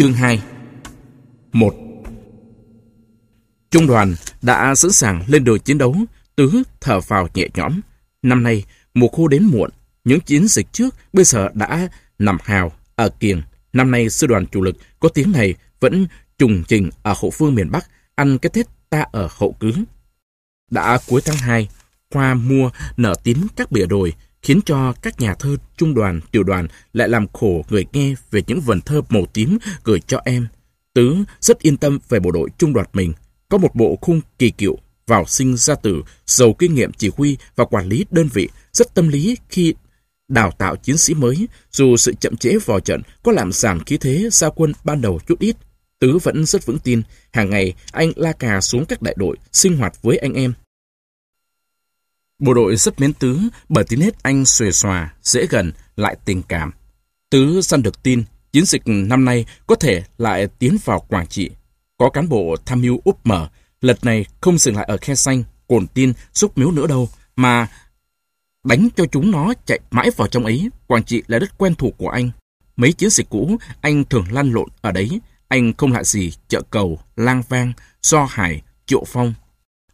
Chương 2 1. Trung đoàn đã sẵn sàng lên đường chiến đấu, Tứ thở vào nhẹ nhõm. Năm nay, mùa khô đến muộn, những chiến dịch trước bây giờ đã nằm hào ở kiềng. Năm nay, sư đoàn chủ lực có tiếng này vẫn trùng trình ở hậu phương miền Bắc, ăn cái Tết ta ở hậu cứ. Đã cuối tháng 2, Hoa mua nở tím các bìa đồi, khiến cho các nhà thơ trung đoàn, tiểu đoàn lại làm khổ người nghe về những vần thơ màu tím gửi cho em. Tứ rất yên tâm về bộ đội trung đoàn mình, có một bộ khung kỳ cựu, vào sinh ra tử, giàu kinh nghiệm chỉ huy và quản lý đơn vị, rất tâm lý khi đào tạo chiến sĩ mới, dù sự chậm trễ vào trận có làm giảm khí thế gia quân ban đầu chút ít. Tứ vẫn rất vững tin, hàng ngày anh la cà xuống các đại đội, sinh hoạt với anh em. Bộ đội rất mến Tứ bởi tính hết anh xuề xòa, dễ gần, lại tình cảm. Tứ săn được tin, chiến dịch năm nay có thể lại tiến vào Quảng Trị. Có cán bộ tham mưu úp mở, lần này không dừng lại ở khe xanh, cồn tin, xúc miếu nữa đâu, mà đánh cho chúng nó chạy mãi vào trong ấy. Quảng Trị là đất quen thuộc của anh. Mấy chiến dịch cũ, anh thường lăn lộn ở đấy. Anh không lạ gì chợ cầu, lang vang, do hải, triệu phong,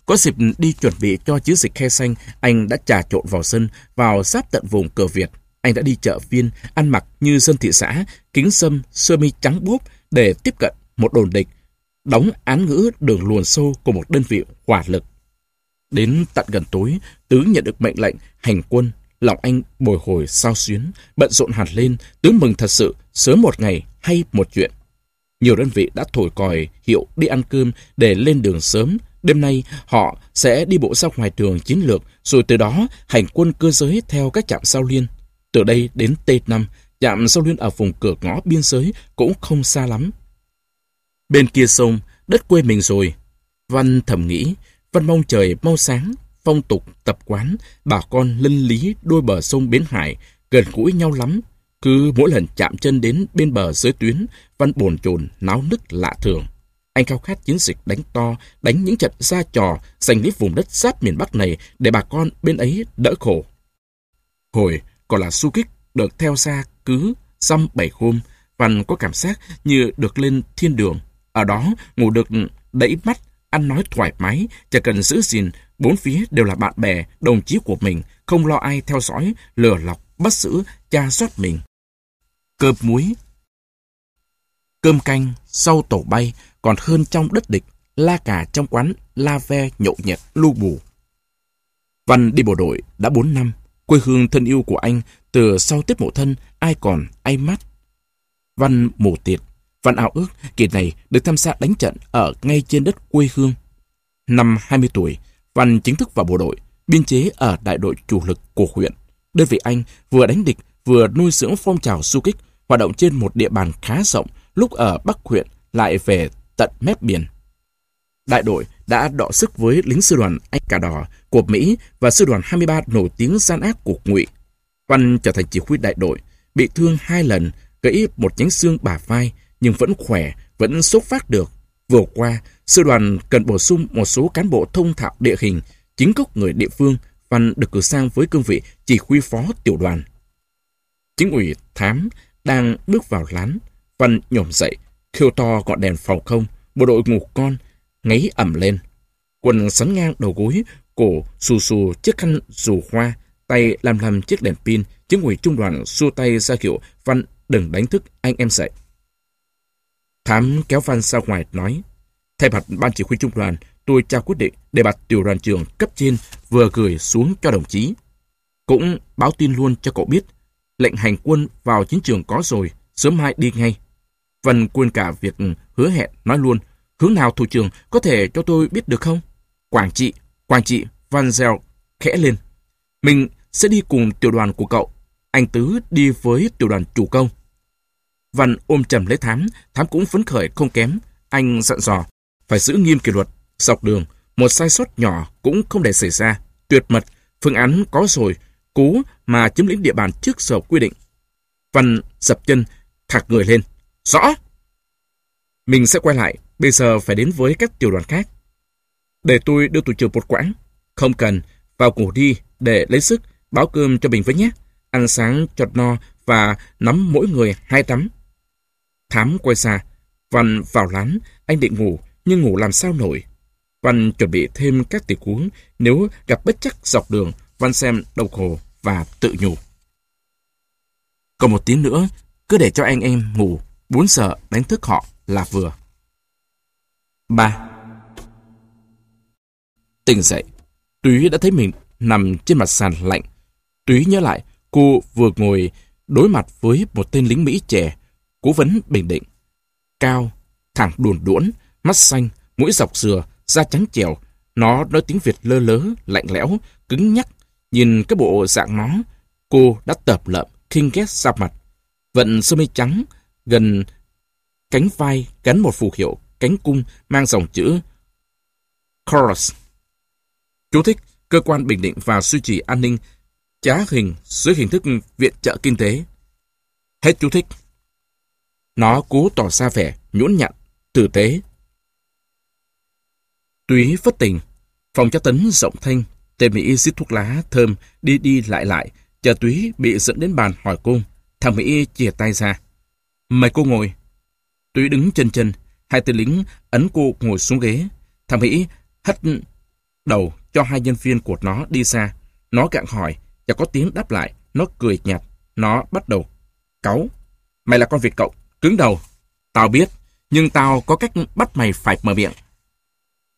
có dịp đi chuẩn bị cho chiến dịch khe xanh, anh đã trà trộn vào sân, vào giáp tận vùng cờ Việt. Anh đã đi chợ viên, ăn mặc như dân thị xã, kính sâm, sơ mi trắng búp để tiếp cận một đồn địch, đóng án ngữ đường luồn sâu của một đơn vị hỏa lực. Đến tận gần tối, Tứ nhận được mệnh lệnh hành quân, lòng anh bồi hồi sao xuyến, bận rộn hẳn lên, Tứ mừng thật sự, sớm một ngày hay một chuyện. Nhiều đơn vị đã thổi còi hiệu đi ăn cơm để lên đường sớm, Đêm nay, họ sẽ đi bộ ra ngoài trường chiến lược, rồi từ đó hành quân cơ giới theo các trạm sao liên. Từ đây đến T5, trạm sao liên ở vùng cửa ngõ biên giới cũng không xa lắm. Bên kia sông, đất quê mình rồi. Văn thầm nghĩ, Văn mong trời mau sáng, phong tục, tập quán, bà con linh lý đôi bờ sông Bến Hải, gần gũi nhau lắm. Cứ mỗi lần chạm chân đến bên bờ dưới tuyến, Văn bồn chồn náo nức lạ thường. Anh khao khát chiến dịch đánh to, đánh những trận ra trò, giành lấy vùng đất giáp miền Bắc này để bà con bên ấy đỡ khổ. Hồi còn là su kích được theo xa cứ dăm bảy hôm, Văn có cảm giác như được lên thiên đường. Ở đó ngủ được đẩy mắt, ăn nói thoải mái, chẳng cần giữ gìn, bốn phía đều là bạn bè, đồng chí của mình, không lo ai theo dõi, lừa lọc, bắt giữ, tra soát mình. Cơm muối, cơm canh, sau tổ bay, còn hơn trong đất địch, la cà trong quán la ve nhậu nhẹt lu bù. Văn đi bộ đội đã 4 năm, quê hương thân yêu của anh từ sau Tết Mộ Thân ai còn ai mắt. Văn mổ tiệt, Văn ao ước kỳ này được tham gia đánh trận ở ngay trên đất quê hương. Năm 20 tuổi, Văn chính thức vào bộ đội, biên chế ở đại đội chủ lực của huyện. Đơn vị anh vừa đánh địch vừa nuôi dưỡng phong trào du kích, hoạt động trên một địa bàn khá rộng, lúc ở Bắc huyện lại về tận mép biển. Đại đội đã đọ sức với lính sư đoàn Anh Cà Đỏ của Mỹ và sư đoàn 23 nổi tiếng gian ác của Ngụy. Văn trở thành chỉ huy đại đội, bị thương hai lần, gãy một nhánh xương bả vai, nhưng vẫn khỏe, vẫn xuất phát được. Vừa qua, sư đoàn cần bổ sung một số cán bộ thông thạo địa hình, chính gốc người địa phương, Văn được cử sang với cương vị chỉ huy phó tiểu đoàn. Chính ủy thám đang bước vào lán, Văn nhổm dậy, khiêu to gọn đèn phòng không, bộ đội ngủ con, ngáy ẩm lên. Quần sắn ngang đầu gối, cổ xù xù chiếc khăn dù hoa, tay làm làm chiếc đèn pin, chứng ủy trung đoàn xua tay ra hiệu Văn đừng đánh thức anh em dậy. Thám kéo Văn ra ngoài nói, thay mặt ban chỉ huy trung đoàn, tôi trao quyết định để bạt tiểu đoàn trưởng cấp trên vừa gửi xuống cho đồng chí. Cũng báo tin luôn cho cậu biết, lệnh hành quân vào chiến trường có rồi, sớm mai đi ngay. Vân quên cả việc hứa hẹn nói luôn, hướng nào thủ trưởng có thể cho tôi biết được không? Quảng trị, Quảng trị, Van Zel khẽ lên. Mình sẽ đi cùng tiểu đoàn của cậu. Anh Tứ đi với tiểu đoàn chủ công. Văn ôm trầm lấy Thám, Thám cũng phấn khởi không kém. Anh dặn dò, phải giữ nghiêm kỷ luật, dọc đường, một sai sót nhỏ cũng không để xảy ra. Tuyệt mật, phương án có rồi, cố mà chiếm lĩnh địa bàn trước giờ quy định. Văn dập chân, thạc người lên. Rõ. Mình sẽ quay lại, bây giờ phải đến với các tiểu đoàn khác. Để tôi đưa tụi trường một quãng. Không cần, vào ngủ đi để lấy sức, báo cơm cho mình với nhé. Ăn sáng chọt no và nắm mỗi người hai tắm. Thám quay xa, Văn vào lán, anh định ngủ, nhưng ngủ làm sao nổi. Văn chuẩn bị thêm các tiểu cuốn, nếu gặp bất chắc dọc đường, Văn xem đồng hồ và tự nhủ. Còn một tiếng nữa, cứ để cho anh em ngủ, bốn giờ đánh thức họ là vừa. 3. Tỉnh dậy, Túy đã thấy mình nằm trên mặt sàn lạnh. Túy nhớ lại, cô vừa ngồi đối mặt với một tên lính Mỹ trẻ, cố vấn bình định. Cao, thẳng đùn đuỗn, mắt xanh, mũi dọc dừa, da trắng trèo. Nó nói tiếng Việt lơ lớ, lạnh lẽo, cứng nhắc. Nhìn cái bộ dạng nó, cô đã tập lợm, khinh ghét ra mặt. Vận sơ mi trắng, gần cánh vai gắn một phù hiệu cánh cung mang dòng chữ Chorus. Chú thích, cơ quan bình định và duy trì an ninh trá hình dưới hình thức viện trợ kinh tế. Hết chú thích. Nó cố tỏ ra vẻ nhũn nhặn, tử tế. Túy phất tình, phòng cho tấn rộng thanh, tên Mỹ giết thuốc lá thơm đi đi lại lại, chờ Túy bị dẫn đến bàn hỏi cung. Thằng Mỹ chia tay ra. Mời cô ngồi. Túy đứng chân chân, hai tên lính ấn cô ngồi xuống ghế. Thằng Mỹ hất đầu cho hai nhân viên của nó đi xa. Nó gặng hỏi, và có tiếng đáp lại. Nó cười nhạt. Nó bắt đầu. Cáu. Mày là con Việt Cộng. Cứng đầu. Tao biết. Nhưng tao có cách bắt mày phải mở miệng.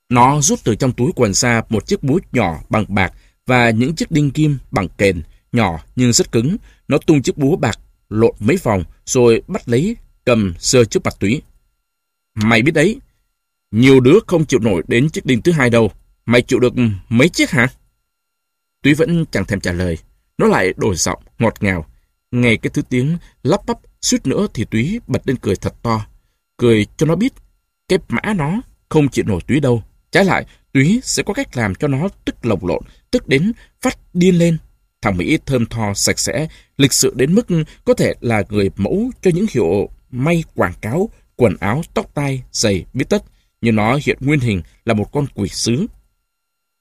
Nó rút từ trong túi quần ra một chiếc búa nhỏ bằng bạc và những chiếc đinh kim bằng kền, nhỏ nhưng rất cứng. Nó tung chiếc búa bạc, lộn mấy vòng, rồi bắt lấy, cầm sơ trước mặt túy. Mày biết đấy, nhiều đứa không chịu nổi đến chiếc đinh thứ hai đâu. Mày chịu được mấy chiếc hả? Túy vẫn chẳng thèm trả lời. Nó lại đổi giọng, ngọt ngào. Nghe cái thứ tiếng lắp bắp, suýt nữa thì Túy bật lên cười thật to. Cười cho nó biết, cái mã nó không chịu nổi Túy đâu. Trái lại, Túy sẽ có cách làm cho nó tức lồng lộn, tức đến phát điên lên. Thằng Mỹ thơm tho, sạch sẽ, lịch sự đến mức có thể là người mẫu cho những hiệu may quảng cáo, quần áo, tóc tai, giày, biết tất. Nhưng nó hiện nguyên hình là một con quỷ sứ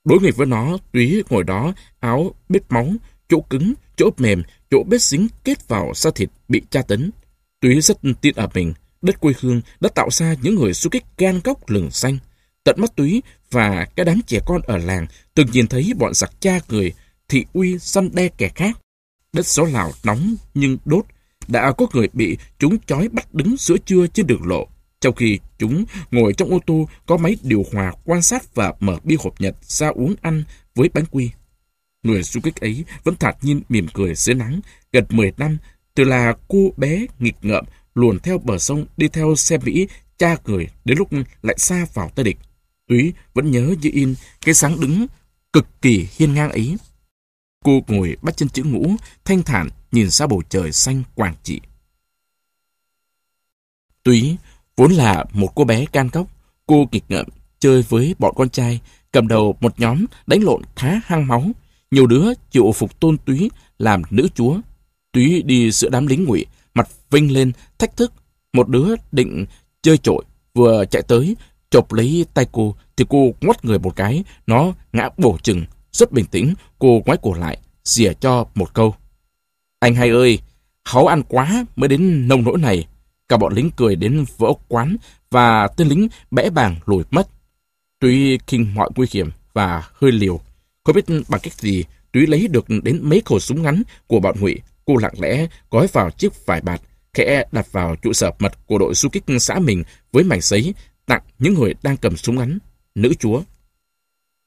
Đối nghịch với nó, túy ngồi đó, áo bết máu, chỗ cứng, chỗ mềm, chỗ bết dính kết vào da thịt bị tra tấn. Túy rất tin ở mình, đất quê hương đã tạo ra những người du kích gan góc lừng xanh. Tận mắt túy và cái đám trẻ con ở làng từng nhìn thấy bọn giặc cha người, thị uy săn đe kẻ khác. Đất gió lào nóng nhưng đốt, đã có người bị chúng chói bắt đứng giữa trưa trên đường lộ. Trong khi chúng ngồi trong ô tô có máy điều hòa quan sát và mở bia hộp nhật ra uống ăn với bánh quy. Người du kích ấy vẫn thản nhiên mỉm cười dưới nắng. Gần 10 năm, từ là cô bé nghịch ngợm luồn theo bờ sông đi theo xe Mỹ cha cười đến lúc lại xa vào tay địch. Túy vẫn nhớ như in cái sáng đứng cực kỳ hiên ngang ấy. Cô ngồi bắt chân chữ ngũ, thanh thản nhìn ra bầu trời xanh quảng trị. Túy Vốn là một cô bé can cốc, cô kịch ngợm, chơi với bọn con trai, cầm đầu một nhóm đánh lộn khá hăng máu. Nhiều đứa chịu phục tôn túy làm nữ chúa. Túy đi giữa đám lính ngụy, mặt vinh lên, thách thức. Một đứa định chơi trội, vừa chạy tới, chộp lấy tay cô, thì cô ngoắt người một cái, nó ngã bổ chừng. Rất bình tĩnh, cô ngoái cổ lại, xỉa cho một câu. Anh hai ơi, háu ăn quá mới đến nông nỗi này. Cả bọn lính cười đến vỡ quán và tên lính bẽ bàng lùi mất. Túy kinh mọi nguy hiểm và hơi liều. Không biết bằng cách gì Túy lấy được đến mấy khẩu súng ngắn của bọn ngụy. Cô lặng lẽ gói vào chiếc vải bạt, khẽ đặt vào trụ sở mật của đội du kích xã mình với mảnh giấy tặng những người đang cầm súng ngắn, nữ chúa.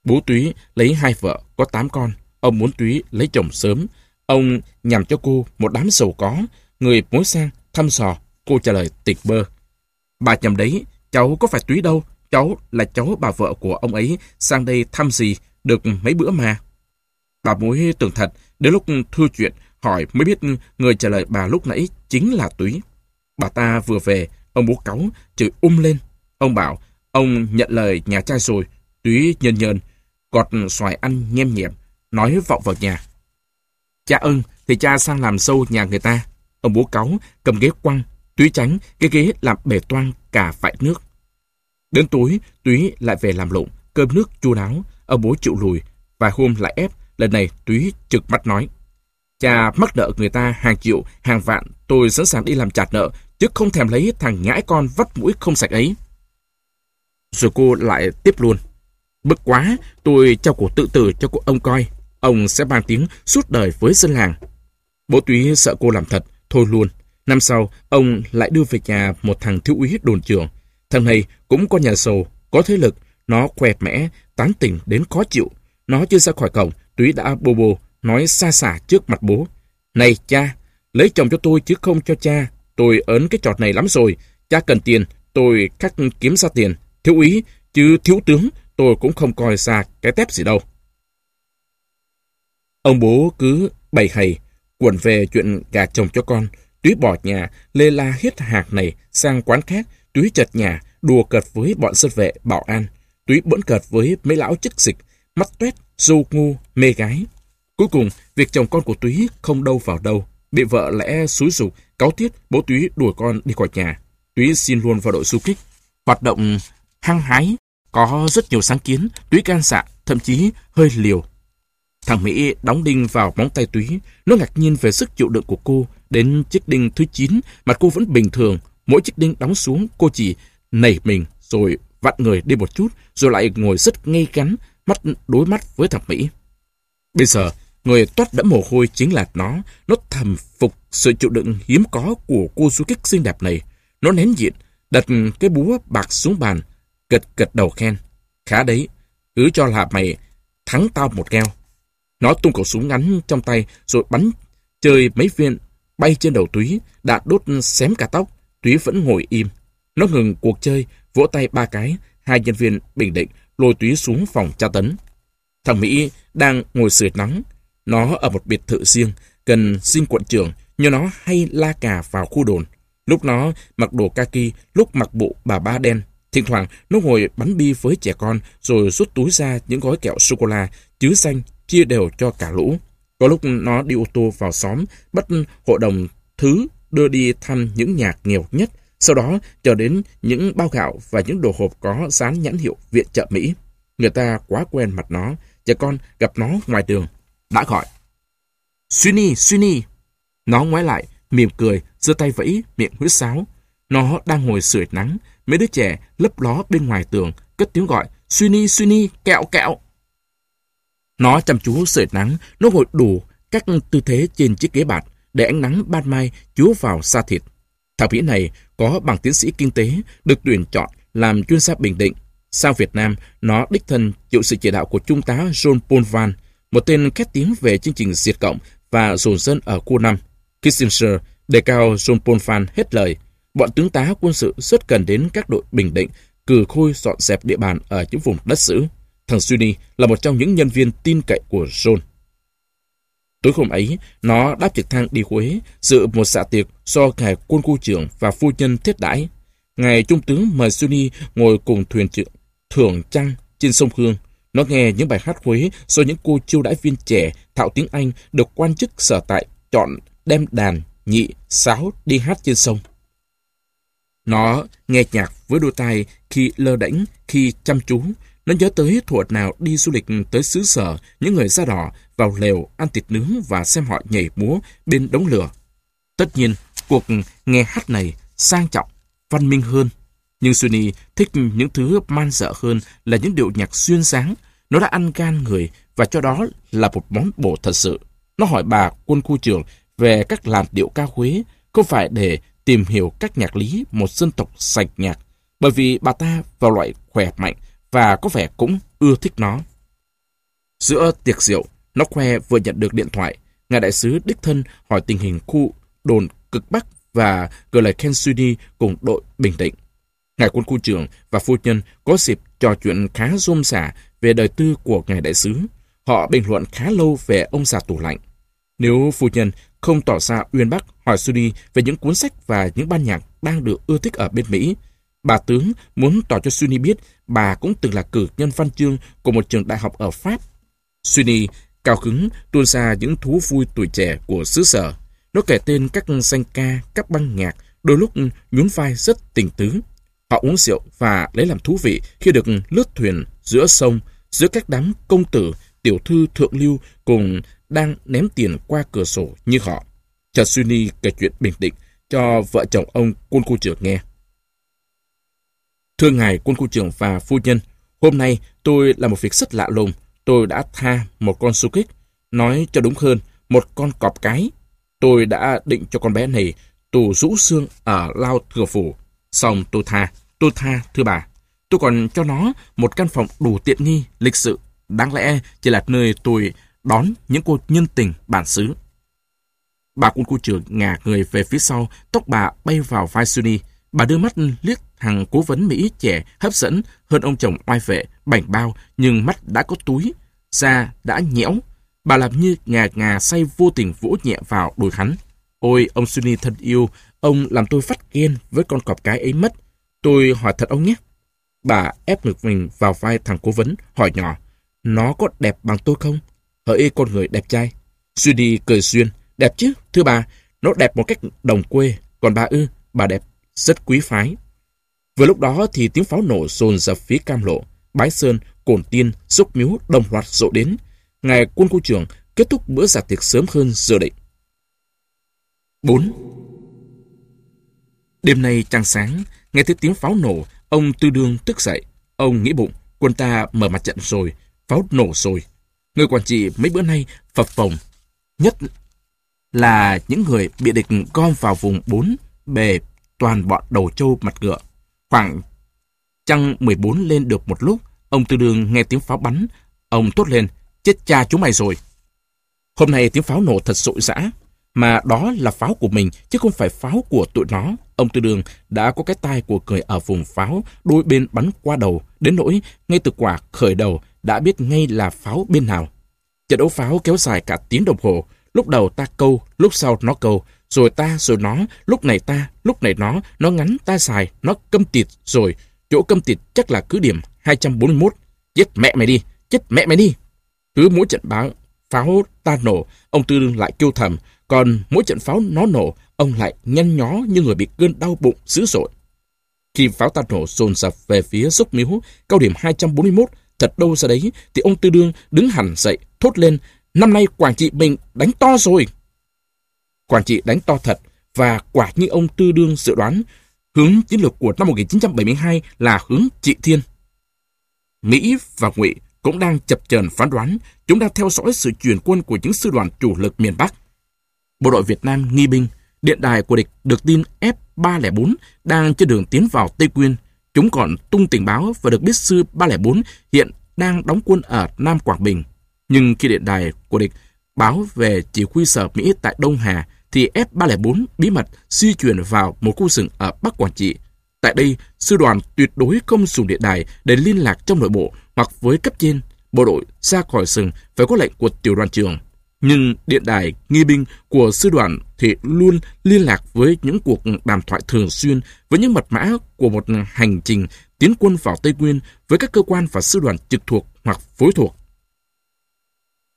Bố Túy lấy hai vợ, có tám con. Ông muốn Túy lấy chồng sớm. Ông nhằm cho cô một đám giàu có, người mối sang, thăm sò Cô trả lời tịch bơ. Bà nhầm đấy, cháu có phải túy đâu. Cháu là cháu bà vợ của ông ấy sang đây thăm gì được mấy bữa mà. Bà mối tưởng thật, đến lúc thư chuyện hỏi mới biết người trả lời bà lúc nãy chính là túy. Bà ta vừa về, ông bố cáu, chửi um lên. Ông bảo, ông nhận lời nhà trai rồi, túy nhân nhân, gọt xoài ăn nhem nhẹm, nói vọng vào nhà. Cha ơn, thì cha sang làm sâu nhà người ta. Ông bố cáu, cầm ghế quăng, Túy tránh, cái ghế làm bể toang cả vại nước. Đến tối, Túy lại về làm lộn cơm nước chu đáo, ông bố chịu lùi, vài hôm lại ép, lần này Túy trực mắt nói. Cha mắc nợ người ta hàng triệu, hàng vạn, tôi sẵn sàng đi làm chặt nợ, chứ không thèm lấy thằng nhãi con vắt mũi không sạch ấy. Rồi cô lại tiếp luôn. Bực quá, tôi trao cổ tự tử cho cô ông coi. Ông sẽ mang tiếng suốt đời với dân làng. Bố túy sợ cô làm thật, thôi luôn. Năm sau, ông lại đưa về nhà một thằng thiếu úy đồn trưởng. Thằng này cũng có nhà sầu, có thế lực, nó quẹt mẽ, tán tỉnh đến khó chịu. Nó chưa ra khỏi cổng, túy đã bô bô, nói xa xả trước mặt bố. Này cha, lấy chồng cho tôi chứ không cho cha. Tôi ớn cái trọt này lắm rồi. Cha cần tiền, tôi khắc kiếm ra tiền. Thiếu úy, chứ thiếu tướng, tôi cũng không coi xa cái tép gì đâu. Ông bố cứ bày hầy, quẩn về chuyện gà chồng cho con. Túy bỏ nhà, lê la hết hạc này sang quán khác. Túy chật nhà, đùa cợt với bọn dân vệ, bảo an. Túy bỡn cợt với mấy lão chức dịch, mắt tuét, dâu ngu, mê gái. Cuối cùng, việc chồng con của Túy không đâu vào đâu. Bị vợ lẽ xúi rục, cáo tiết, bố Túy đuổi con đi khỏi nhà. Túy xin luôn vào đội du kích. Hoạt động hăng hái, có rất nhiều sáng kiến, Túy can xạ, thậm chí hơi liều. Thằng Mỹ đóng đinh vào móng tay Túy, nó ngạc nhiên về sức chịu đựng của cô. Đến chiếc đinh thứ 9, mặt cô vẫn bình thường. Mỗi chiếc đinh đóng xuống, cô chỉ nảy mình, rồi vặn người đi một chút, rồi lại ngồi rất ngay gắn, mắt đối mắt với thằng Mỹ. Bây giờ, người toát đẫm mồ hôi chính là nó. Nó thầm phục sự chịu đựng hiếm có của cô du kích xinh đẹp này. Nó nén diện, đặt cái búa bạc xuống bàn, gật gật đầu khen. Khá đấy, cứ cho là mày thắng tao một keo. Nó tung khẩu súng ngắn trong tay rồi bắn chơi mấy viên bay trên đầu túy, đã đốt xém cả tóc. Túy vẫn ngồi im. Nó ngừng cuộc chơi, vỗ tay ba cái, hai nhân viên bình định lôi túy xuống phòng tra tấn. Thằng Mỹ đang ngồi sưởi nắng. Nó ở một biệt thự riêng, gần xin quận trưởng, nhưng nó hay la cà vào khu đồn. Lúc nó mặc đồ kaki, lúc mặc bộ bà ba đen. Thỉnh thoảng nó ngồi bắn bi với trẻ con rồi rút túi ra những gói kẹo sô-cô-la, chứ xanh, chia đều cho cả lũ. Có lúc nó đi ô tô vào xóm, bắt hội đồng thứ đưa đi thăm những nhà nghèo nhất, sau đó chờ đến những bao gạo và những đồ hộp có dán nhãn hiệu viện trợ Mỹ. Người ta quá quen mặt nó, trẻ con gặp nó ngoài đường, đã gọi. Suy Suy Nó ngoái lại, mỉm cười, giơ tay vẫy, miệng huyết sáo. Nó đang ngồi sưởi nắng, mấy đứa trẻ lấp ló bên ngoài tường, cất tiếng gọi, Suy Suy kẹo kẹo. Nó chăm chú sưởi nắng, nó ngồi đủ các tư thế trên chiếc ghế bạt để ánh nắng ban mai chúa vào da thịt. Thảo Vĩ này có bằng tiến sĩ kinh tế, được tuyển chọn làm chuyên gia bình định. Sau Việt Nam, nó đích thân chịu sự chỉ đạo của Trung tá John Paul Van, một tên khét tiếng về chương trình diệt cộng và dồn dân ở khu 5. Kissinger đề cao John Paul Van hết lời. Bọn tướng tá quân sự rất cần đến các đội bình định, cử khôi dọn dẹp địa bàn ở những vùng đất giữ. Thằng Sunny là một trong những nhân viên tin cậy của John. Tối hôm ấy, nó đáp trực thăng đi Huế, dự một dạ tiệc do ngài quân khu trưởng và phu nhân thiết đãi. Ngài trung tướng mời Sunny ngồi cùng thuyền trưởng thưởng trăng trên sông Hương. Nó nghe những bài hát Huế do những cô chiêu đãi viên trẻ thạo tiếng Anh được quan chức sở tại chọn đem đàn, nhị, sáo đi hát trên sông. Nó nghe nhạc với đôi tai khi lơ đễnh, khi chăm chú, nó nhớ tới thuật nào đi du lịch tới xứ sở, những người da đỏ vào lều ăn thịt nướng và xem họ nhảy múa bên đống lửa. Tất nhiên, cuộc nghe hát này sang trọng, văn minh hơn. Nhưng Sunny thích những thứ man dợ hơn là những điệu nhạc xuyên sáng. Nó đã ăn gan người và cho đó là một món bổ thật sự. Nó hỏi bà quân khu trưởng về các làn điệu ca Huế, không phải để tìm hiểu các nhạc lý một dân tộc sạch nhạc, bởi vì bà ta vào loại khỏe mạnh và có vẻ cũng ưa thích nó. Giữa tiệc rượu, nó khoe vừa nhận được điện thoại, ngài đại sứ đích thân hỏi tình hình khu đồn cực Bắc và gửi lời khen Sunny cùng đội bình định. Ngài quân khu trưởng và phu nhân có dịp trò chuyện khá rôm xả về đời tư của ngài đại sứ. Họ bình luận khá lâu về ông già tủ lạnh. Nếu phu nhân không tỏ ra uyên bác hỏi Sunny về những cuốn sách và những ban nhạc đang được ưa thích ở bên Mỹ, Bà tướng muốn tỏ cho Sunny biết bà cũng từng là cử nhân văn chương của một trường đại học ở Pháp. Sunny cao hứng tuôn ra những thú vui tuổi trẻ của xứ sở. Nó kể tên các danh ca, các băng nhạc, đôi lúc nhún vai rất tình tứ. Họ uống rượu và lấy làm thú vị khi được lướt thuyền giữa sông, giữa các đám công tử, tiểu thư thượng lưu cùng đang ném tiền qua cửa sổ như họ. Chờ Sunny kể chuyện bình định, cho vợ chồng ông quân khu trưởng nghe. Thưa ngài quân khu trưởng và phu nhân, hôm nay tôi làm một việc rất lạ lùng. Tôi đã tha một con su kích, nói cho đúng hơn, một con cọp cái. Tôi đã định cho con bé này tù rũ xương ở Lao Thừa Phủ. Xong tôi tha, tôi tha, thưa bà. Tôi còn cho nó một căn phòng đủ tiện nghi, lịch sự. Đáng lẽ chỉ là nơi tôi đón những cô nhân tình bản xứ. Bà quân khu trưởng ngả người về phía sau, tóc bà bay vào vai Sunny. Bà đưa mắt liếc thằng cố vấn Mỹ trẻ hấp dẫn hơn ông chồng oai vệ, bảnh bao, nhưng mắt đã có túi, da đã nhẽo. Bà làm như ngà ngà say vô tình vỗ nhẹ vào đùi hắn. Ôi, ông Sunny thân yêu, ông làm tôi phát ghen với con cọp cái ấy mất. Tôi hỏi thật ông nhé. Bà ép ngực mình vào vai thằng cố vấn, hỏi nhỏ. Nó có đẹp bằng tôi không? Hỡi con người đẹp trai. Sunny cười xuyên. Đẹp chứ, thưa bà. Nó đẹp một cách đồng quê. Còn bà ư, bà đẹp, rất quý phái. Vừa lúc đó thì tiếng pháo nổ dồn dập phía cam lộ. Bái Sơn, Cổn Tiên, Xúc Miếu đồng loạt rộ đến. Ngài quân khu trưởng kết thúc bữa giả tiệc sớm hơn dự định. 4. Đêm nay trăng sáng, nghe thấy tiếng pháo nổ, ông Tư Đương tức dậy. Ông nghĩ bụng, quân ta mở mặt trận rồi, pháo nổ rồi. Người quản trị mấy bữa nay phập phồng, nhất là những người bị địch gom vào vùng 4 bề toàn bọn đầu trâu mặt ngựa. Khoảng trăng 14 lên được một lúc, ông Tư Đương nghe tiếng pháo bắn. Ông tốt lên, chết cha chúng mày rồi. Hôm nay tiếng pháo nổ thật sội dã, mà đó là pháo của mình chứ không phải pháo của tụi nó. Ông Tư Đường đã có cái tai của người ở vùng pháo, đôi bên bắn qua đầu, đến nỗi ngay từ quả khởi đầu đã biết ngay là pháo bên nào. Trận đấu pháo kéo dài cả tiếng đồng hồ, lúc đầu ta câu, lúc sau nó câu, rồi ta, rồi nó, lúc này ta, lúc này nó, nó ngắn ta dài, nó câm tịt. Rồi, chỗ câm tịt chắc là cứ điểm 241. Chết mẹ mày đi, chết mẹ mày đi. Cứ mỗi trận báo, pháo ta nổ, ông Tư Đương lại kêu thầm, còn mỗi trận pháo nó nổ, ông lại nhăn nhó như người bị cơn đau bụng dữ dội. Khi pháo ta nổ dồn dập về phía xúc miếu, cao điểm 241, thật đâu ra đấy, thì ông Tư Đương đứng hẳn dậy, thốt lên, năm nay Quảng Trị mình đánh to rồi. Quảng Trị đánh to thật, và quả như ông Tư Đương dự đoán, hướng chiến lược của năm 1972 là hướng trị thiên. Mỹ và Ngụy cũng đang chập chờn phán đoán, chúng đang theo dõi sự chuyển quân của những sư đoàn chủ lực miền Bắc. Bộ đội Việt Nam nghi binh, điện đài của địch được tin F-304 đang trên đường tiến vào Tây Quyên. Chúng còn tung tình báo và được biết sư 304 hiện đang đóng quân ở Nam Quảng Bình. Nhưng khi điện đài của địch báo về chỉ huy sở Mỹ tại Đông Hà, thì F-304 bí mật di chuyển vào một khu rừng ở Bắc Quảng Trị. Tại đây, sư đoàn tuyệt đối không dùng điện đài để liên lạc trong nội bộ hoặc với cấp trên. Bộ đội ra khỏi rừng phải có lệnh của tiểu đoàn trưởng. Nhưng điện đài nghi binh của sư đoàn thì luôn liên lạc với những cuộc đàm thoại thường xuyên với những mật mã của một hành trình tiến quân vào Tây Nguyên với các cơ quan và sư đoàn trực thuộc hoặc phối thuộc.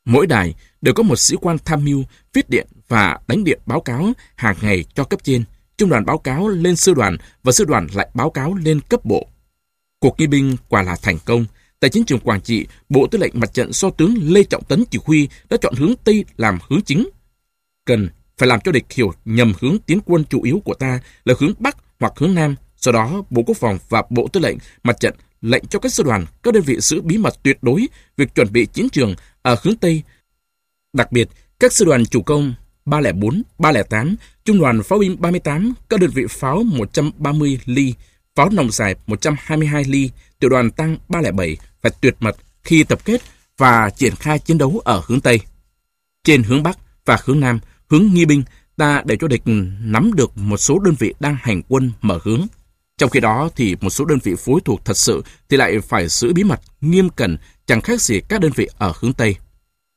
Mỗi đài đều có một sĩ quan tham mưu, viết điện và đánh điện báo cáo hàng ngày cho cấp trên. Trung đoàn báo cáo lên sư đoàn và sư đoàn lại báo cáo lên cấp bộ. Cuộc nghi binh quả là thành công. Tại chiến trường Quảng Trị, Bộ Tư lệnh Mặt trận do tướng Lê Trọng Tấn chỉ huy đã chọn hướng Tây làm hướng chính. Cần phải làm cho địch hiểu nhầm hướng tiến quân chủ yếu của ta là hướng Bắc hoặc hướng Nam. Sau đó, Bộ Quốc phòng và Bộ Tư lệnh Mặt trận lệnh cho các sư đoàn, các đơn vị giữ bí mật tuyệt đối việc chuẩn bị chiến trường ở hướng Tây. Đặc biệt, các sư đoàn chủ công 304, 308, Trung đoàn pháo binh 38, các đơn vị pháo 130 ly, pháo nòng dài 122 ly, tiểu đoàn tăng 307 phải tuyệt mật khi tập kết và triển khai chiến đấu ở hướng Tây. Trên hướng Bắc và hướng Nam, hướng nghi binh, ta để cho địch nắm được một số đơn vị đang hành quân mở hướng. Trong khi đó thì một số đơn vị phối thuộc thật sự thì lại phải giữ bí mật, nghiêm cẩn, chẳng khác gì các đơn vị ở hướng Tây.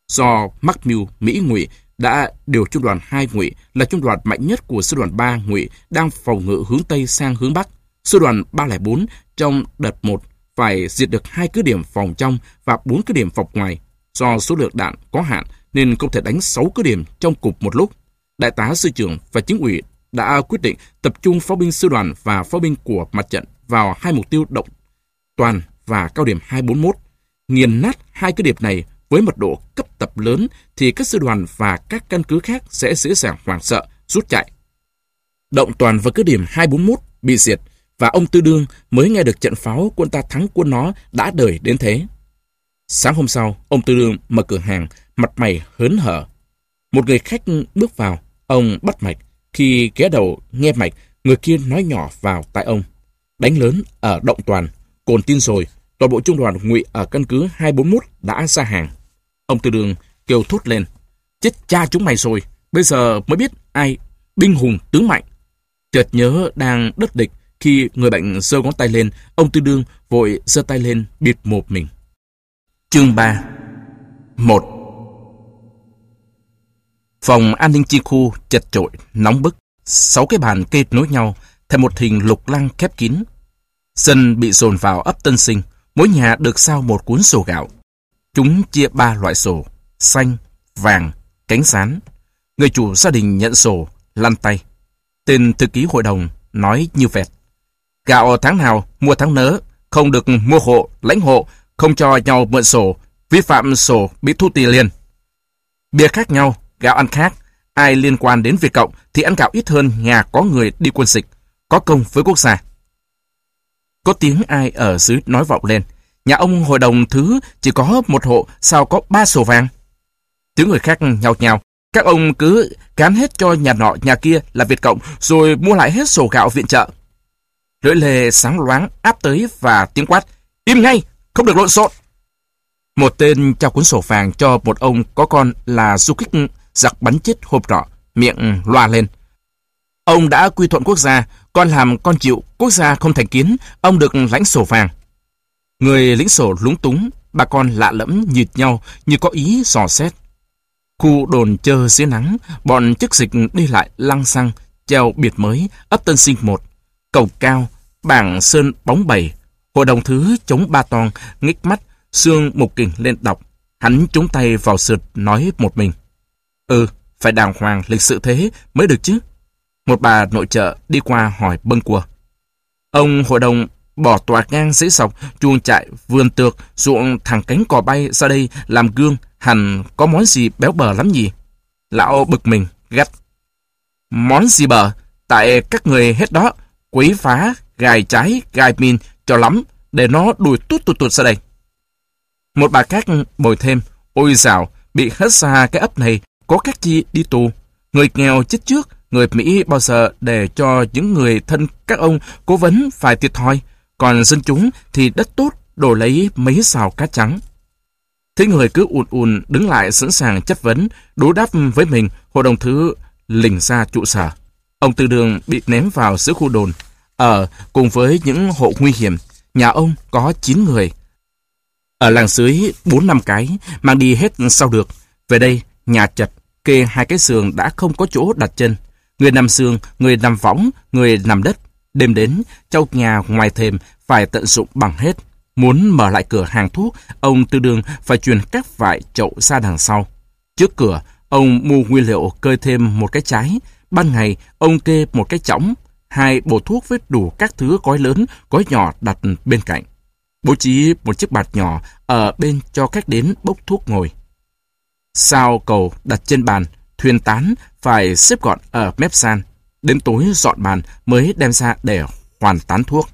Do Mark mưu Mỹ ngụy đã điều trung đoàn 2 ngụy là trung đoàn mạnh nhất của sư đoàn 3 ngụy đang phòng ngự hướng Tây sang hướng Bắc. Sư đoàn 304 trong đợt 1 phải diệt được hai cứ điểm phòng trong và bốn cứ điểm phòng ngoài. Do số lượng đạn có hạn nên không thể đánh 6 cứ điểm trong cục một lúc. Đại tá sư trưởng và chính ủy đã quyết định tập trung pháo binh sư đoàn và pháo binh của mặt trận vào hai mục tiêu động toàn và cao điểm 241. Nghiền nát hai cứ điểm này với mật độ cấp tập lớn thì các sư đoàn và các căn cứ khác sẽ dễ dàng hoảng sợ, rút chạy. Động toàn và cứ điểm 241 bị diệt và ông Tư Đương mới nghe được trận pháo quân ta thắng quân nó đã đời đến thế. Sáng hôm sau, ông Tư Đương mở cửa hàng, mặt mày hớn hở. Một người khách bước vào, ông bắt mạch. Khi ghé đầu nghe mạch, người kia nói nhỏ vào tai ông. Đánh lớn ở Động Toàn, cồn tin rồi, toàn bộ trung đoàn ngụy ở căn cứ 241 đã ra hàng. Ông Tư Đường kêu thốt lên. Chết cha chúng mày rồi, bây giờ mới biết ai binh hùng tướng mạnh. Chợt nhớ đang đất địch, khi người bệnh giơ ngón tay lên, ông Tư Đương vội giơ tay lên bịt một mình. Chương 3 1 Phòng an ninh chi khu chật chội, nóng bức. Sáu cái bàn kết nối nhau, thành một hình lục lăng khép kín. sân bị dồn vào ấp tân sinh, mỗi nhà được sao một cuốn sổ gạo. Chúng chia ba loại sổ, xanh, vàng, cánh sán. Người chủ gia đình nhận sổ, lăn tay. Tên thư ký hội đồng nói như vẹt. Gạo tháng nào mua tháng nớ, không được mua hộ, lãnh hộ, không cho nhau mượn sổ, vi phạm sổ bị thu tiền liền. Bia khác nhau, gạo ăn khác. Ai liên quan đến Việt Cộng thì ăn gạo ít hơn nhà có người đi quân dịch, có công với quốc gia. Có tiếng ai ở dưới nói vọng lên. Nhà ông hội đồng thứ chỉ có một hộ, sao có ba sổ vàng? Tiếng người khác nhào nhào. Các ông cứ cán hết cho nhà nọ nhà kia là Việt Cộng rồi mua lại hết sổ gạo viện trợ. Lưỡi lề sáng loáng áp tới và tiếng quát. Im ngay, không được lộn xộn. Một tên trao cuốn sổ vàng cho một ông có con là du kích giặc bắn chết hộp trọ, miệng loa lên. Ông đã quy thuận quốc gia, con làm con chịu, quốc gia không thành kiến, ông được lãnh sổ vàng. Người lĩnh sổ lúng túng, bà con lạ lẫm nhịt nhau như có ý dò xét. Khu đồn chơ dưới nắng, bọn chức dịch đi lại lăng xăng, treo biệt mới, ấp tân sinh một, cầu cao, bảng sơn bóng bầy, hội đồng thứ chống ba toàn, nghích mắt, xương một kình lên đọc. Hắn trúng tay vào sượt nói một mình. Ừ, phải đàng hoàng lịch sự thế mới được chứ. Một bà nội trợ đi qua hỏi bâng cua. Ông hội đồng bỏ tòa ngang dĩ sọc, chuồng trại, vườn tược, ruộng thẳng cánh cò bay ra đây làm gương, hẳn có món gì béo bờ lắm nhỉ? Lão bực mình, gắt. Món gì bờ? Tại các người hết đó, quấy phá, gài trái, gài min cho lắm, để nó đùi tút tụt tụt ra đây. Một bà khác bồi thêm, ôi dào, bị hết xa cái ấp này, có các chi đi tù. Người nghèo chết trước, người Mỹ bao giờ để cho những người thân các ông cố vấn phải thiệt thòi, còn dân chúng thì đất tốt đổ lấy mấy xào cá trắng. Thế người cứ ùn ùn đứng lại sẵn sàng chất vấn, đối đáp với mình, hội đồng thứ lình ra trụ sở. Ông Tư Đường bị ném vào giữa khu đồn. Ở cùng với những hộ nguy hiểm, nhà ông có 9 người. Ở làng dưới 4 năm cái, mang đi hết sao được. Về đây, nhà chật, kê hai cái giường đã không có chỗ đặt chân. Người nằm giường, người nằm võng, người nằm đất. Đêm đến, châu nhà ngoài thềm phải tận dụng bằng hết. Muốn mở lại cửa hàng thuốc, ông tư đường phải truyền các vải chậu ra đằng sau. Trước cửa, ông mua nguyên liệu cơi thêm một cái trái. Ban ngày, ông kê một cái chõng, hai bộ thuốc với đủ các thứ gói lớn, gói nhỏ đặt bên cạnh. Bố trí một chiếc bạt nhỏ ở bên cho khách đến bốc thuốc ngồi. Sao cầu đặt trên bàn, thuyền tán phải xếp gọn ở mép san. Đến tối dọn bàn mới đem ra để hoàn tán thuốc.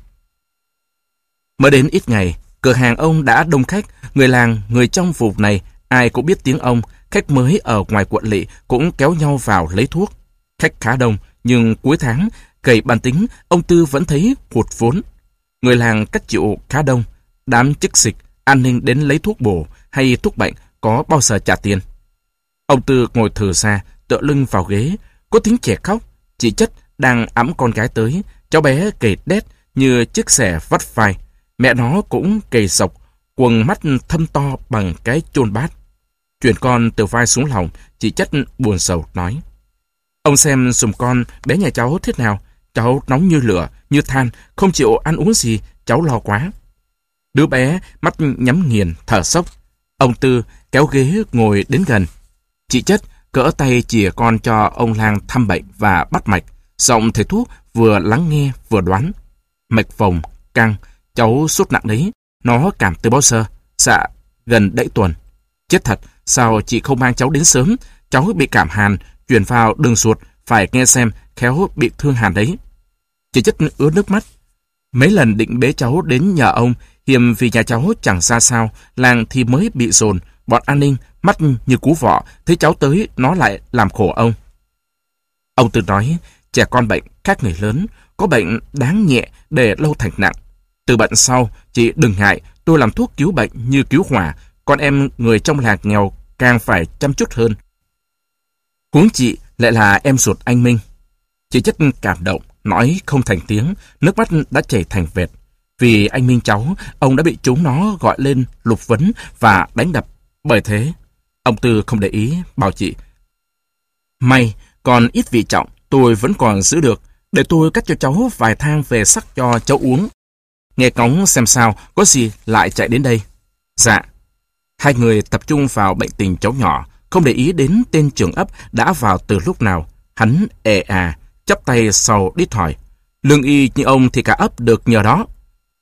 Mới đến ít ngày, cửa hàng ông đã đông khách, người làng, người trong vùng này, ai cũng biết tiếng ông, khách mới ở ngoài quận lỵ cũng kéo nhau vào lấy thuốc. Khách khá đông, nhưng cuối tháng, cày bàn tính, ông Tư vẫn thấy hụt vốn. Người làng cách chịu khá đông, đám chức dịch, an ninh đến lấy thuốc bổ hay thuốc bệnh có bao giờ trả tiền. Ông Tư ngồi thừa xa, tựa lưng vào ghế, có tiếng trẻ khóc, chị chất đang ẵm con gái tới, cháu bé kề đét như chiếc xẻ vắt vai. Mẹ nó cũng kề sọc, quần mắt thâm to bằng cái chôn bát. Chuyển con từ vai xuống lòng, chị chất buồn sầu nói. Ông xem sùm con bé nhà cháu thế nào, cháu nóng như lửa, như than, không chịu ăn uống gì, cháu lo quá. Đứa bé mắt nhắm nghiền, thở sốc. Ông Tư kéo ghế ngồi đến gần. Chị chất cỡ tay chìa con cho ông lang thăm bệnh và bắt mạch. Giọng thầy thuốc vừa lắng nghe vừa đoán. Mạch phồng, căng, cháu sốt nặng đấy. Nó cảm từ bao giờ? Dạ, gần đẩy tuần. Chết thật, sao chị không mang cháu đến sớm? Cháu bị cảm hàn, chuyển vào đường ruột, phải nghe xem khéo bị thương hàn đấy. Chị chất ứa nước mắt. Mấy lần định bế cháu đến nhà ông, hiềm vì nhà cháu chẳng ra sao, làng thì mới bị dồn, bọn an ninh, mắt như cú vọ, thấy cháu tới, nó lại làm khổ ông. Ông tự nói, trẻ con bệnh khác người lớn, có bệnh đáng nhẹ để lâu thành nặng. Từ bệnh sau, chị đừng ngại, tôi làm thuốc cứu bệnh như cứu hỏa, con em người trong làng nghèo càng phải chăm chút hơn. Huống chị lại là em ruột anh Minh. Chị chất cảm động, nói không thành tiếng, nước mắt đã chảy thành vệt. Vì anh Minh cháu, ông đã bị chúng nó gọi lên lục vấn và đánh đập. Bởi thế, ông Tư không để ý, bảo chị. May, còn ít vị trọng, tôi vẫn còn giữ được, để tôi cắt cho cháu vài thang về sắc cho cháu uống. Nghe cống xem sao, có gì lại chạy đến đây. Dạ. Hai người tập trung vào bệnh tình cháu nhỏ, không để ý đến tên trưởng ấp đã vào từ lúc nào. Hắn ê e à, chắp tay sau đít hỏi. Lương y như ông thì cả ấp được nhờ đó.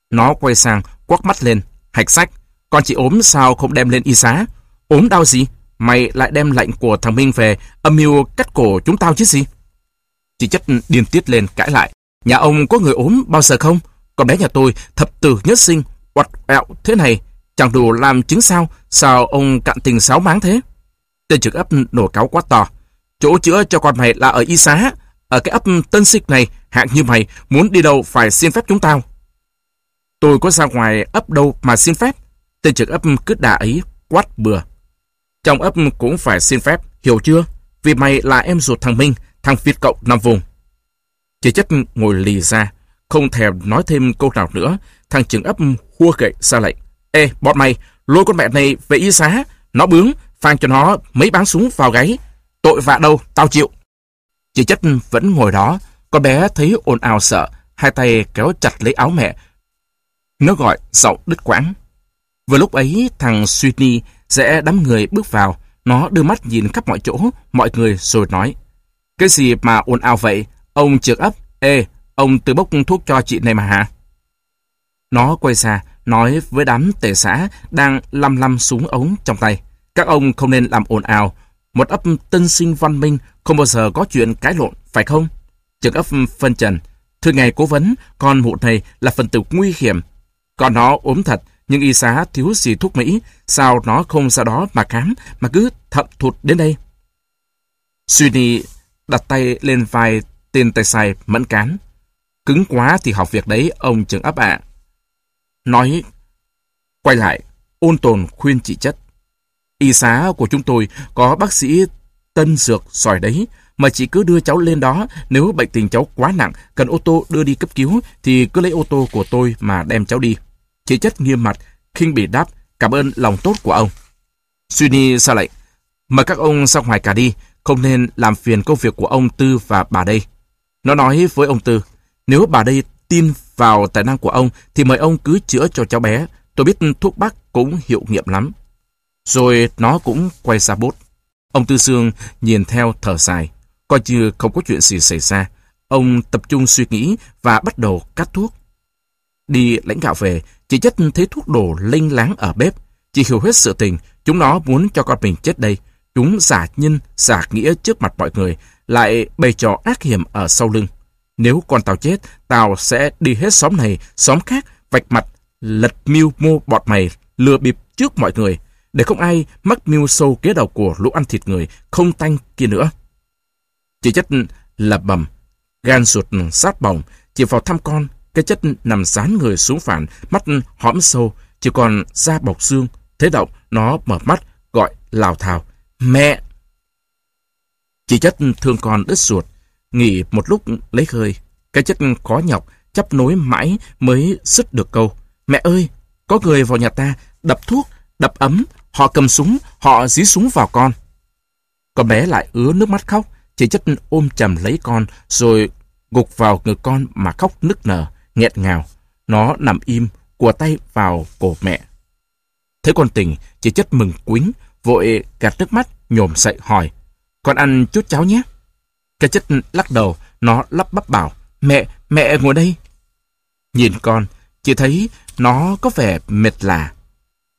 Nó quay sang, quắc mắt lên. Hạch sách, con chị ốm sao không đem lên y xá? Ốm đau gì? Mày lại đem lệnh của thằng Minh về, âm mưu cắt cổ chúng tao chứ gì? Chị chất điên tiết lên cãi lại. Nhà ông có người ốm bao giờ không? Con bé nhà tôi thập tử nhất sinh, quặt ẹo thế này. Chẳng đủ làm chứng sao? Sao ông cạn tình sáu máng thế? Tên trực ấp nổ cáo quá to. Chỗ chữa cho con mày là ở y xá. Ở cái ấp tân xích này, hạng như mày, muốn đi đâu phải xin phép chúng tao. Tôi có ra ngoài ấp đâu mà xin phép. Tên trực ấp cứ đà ấy, quát bừa. Trong ấp cũng phải xin phép, hiểu chưa? Vì mày là em ruột thằng Minh, thằng Việt Cộng nằm vùng. Chị chất ngồi lì ra, không thèm nói thêm câu nào nữa. Thằng trưởng ấp hua gậy ra lệnh. Ê, bọn mày, lôi con mẹ này về y xá. Nó bướng, phang cho nó mấy bán súng vào gáy. Tội vạ đâu, tao chịu. Chị chất vẫn ngồi đó. Con bé thấy ồn ào sợ, hai tay kéo chặt lấy áo mẹ. Nó gọi giọng đứt quãng. Vừa lúc ấy, thằng Sydney sẽ đám người bước vào. Nó đưa mắt nhìn khắp mọi chỗ, mọi người rồi nói. Cái gì mà ồn ào vậy? Ông trưởng ấp, ê, ông tự bốc thuốc cho chị này mà hả? Nó quay ra, nói với đám tể xã đang lăm lăm súng ống trong tay. Các ông không nên làm ồn ào. Một ấp tân sinh văn minh không bao giờ có chuyện cãi lộn, phải không? Trưởng ấp phân trần. Thưa ngài cố vấn, con mụ này là phần tử nguy hiểm. Còn nó ốm thật, nhưng y xá thiếu gì thuốc Mỹ, sao nó không ra đó mà khám, mà cứ thậm thụt đến đây? Sweeney đặt tay lên vai tên tay sai mẫn cán. Cứng quá thì học việc đấy, ông trưởng ấp ạ. Nói, quay lại, ôn tồn khuyên chị chất. Y xá của chúng tôi có bác sĩ tân dược giỏi đấy, mà chị cứ đưa cháu lên đó, nếu bệnh tình cháu quá nặng, cần ô tô đưa đi cấp cứu, thì cứ lấy ô tô của tôi mà đem cháu đi. Chị chất nghiêm mặt, khinh bị đáp, cảm ơn lòng tốt của ông. Sunny ra lệnh, mời các ông ra ngoài cả đi, không nên làm phiền công việc của ông Tư và bà đây. Nó nói với ông Tư, nếu bà đây tin vào tài năng của ông, thì mời ông cứ chữa cho cháu bé. Tôi biết thuốc bắc cũng hiệu nghiệm lắm. Rồi nó cũng quay ra bốt. Ông Tư Sương nhìn theo thở dài, coi như không có chuyện gì xảy ra. Ông tập trung suy nghĩ và bắt đầu cắt thuốc. Đi lãnh gạo về, chị chất thấy thuốc đồ linh láng ở bếp. Chị hiểu hết sự tình, chúng nó muốn cho con mình chết đây. Chúng giả nhân, giả nghĩa trước mặt mọi người, lại bày trò ác hiểm ở sau lưng. Nếu con tao chết, tao sẽ đi hết xóm này, xóm khác, vạch mặt, lật mưu mô bọt mày, lừa bịp trước mọi người, để không ai mắc mưu sâu kế đầu của lũ ăn thịt người, không tanh kia nữa. Chị chất lập bầm, gan ruột sát bỏng, chỉ vào thăm con, cái chất nằm dán người xuống phản, mắt hõm sâu, chỉ còn da bọc xương. Thế động, nó mở mắt, gọi lào thào. Mẹ! Chị chất thương con đứt ruột, nghỉ một lúc lấy hơi. Cái chất khó nhọc, chấp nối mãi mới dứt được câu. Mẹ ơi, có người vào nhà ta, đập thuốc, đập ấm, họ cầm súng, họ dí súng vào con. Con bé lại ứa nước mắt khóc, chị chất ôm chầm lấy con, rồi gục vào ngực con mà khóc nức nở, nghẹt ngào. Nó nằm im, của tay vào cổ mẹ. Thế con tình, chị chất mừng quính, vội gạt nước mắt, nhổm dậy hỏi. Con ăn chút cháo nhé. Cái chất lắc đầu, nó lắp bắp bảo. Mẹ, mẹ ngồi đây. Nhìn con, chị thấy nó có vẻ mệt lạ.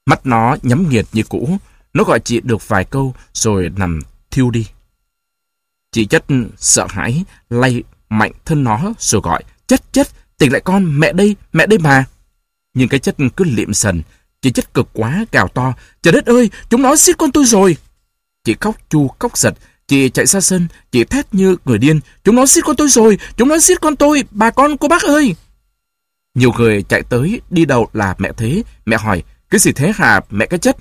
Mắt nó nhắm nghiệt như cũ, nó gọi chị được vài câu rồi nằm thiêu đi. Chị chất sợ hãi, lay mạnh thân nó rồi gọi, chất chất, tỉnh lại con, mẹ đây, mẹ đây mà. Nhưng cái chất cứ liệm sần, chị chất cực quá, gào to, trời đất ơi, chúng nó xiết con tôi rồi. Chị khóc chu, khóc giật, chị chạy ra sân, chị thét như người điên, chúng nó xiết con tôi rồi, chúng nó xiết con tôi, bà con cô bác ơi. Nhiều người chạy tới, đi đầu là mẹ thế, mẹ hỏi, cái gì thế hả mẹ cái chất?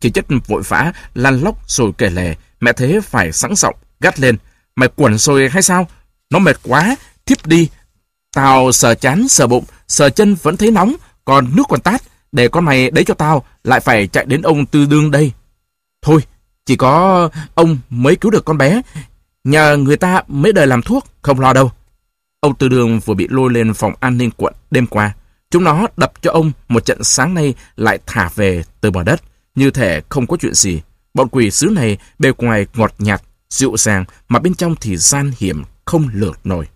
Chị chất vội vã, lăn lóc rồi kể lề, mẹ thế phải sẵn giọng gắt lên, mày quẩn rồi hay sao? Nó mệt quá, thiếp đi. Tao sờ chán, sờ bụng, sờ chân vẫn thấy nóng, còn nước còn tát. Để con mày đấy cho tao, lại phải chạy đến ông tư đương đây. Thôi, chỉ có ông mới cứu được con bé. Nhờ người ta mấy đời làm thuốc, không lo đâu. Ông tư đương vừa bị lôi lên phòng an ninh quận đêm qua. Chúng nó đập cho ông một trận sáng nay lại thả về từ bờ đất. Như thể không có chuyện gì. Bọn quỷ sứ này bề ngoài ngọt nhạt, dịu dàng mà bên trong thì gian hiểm không lược nổi.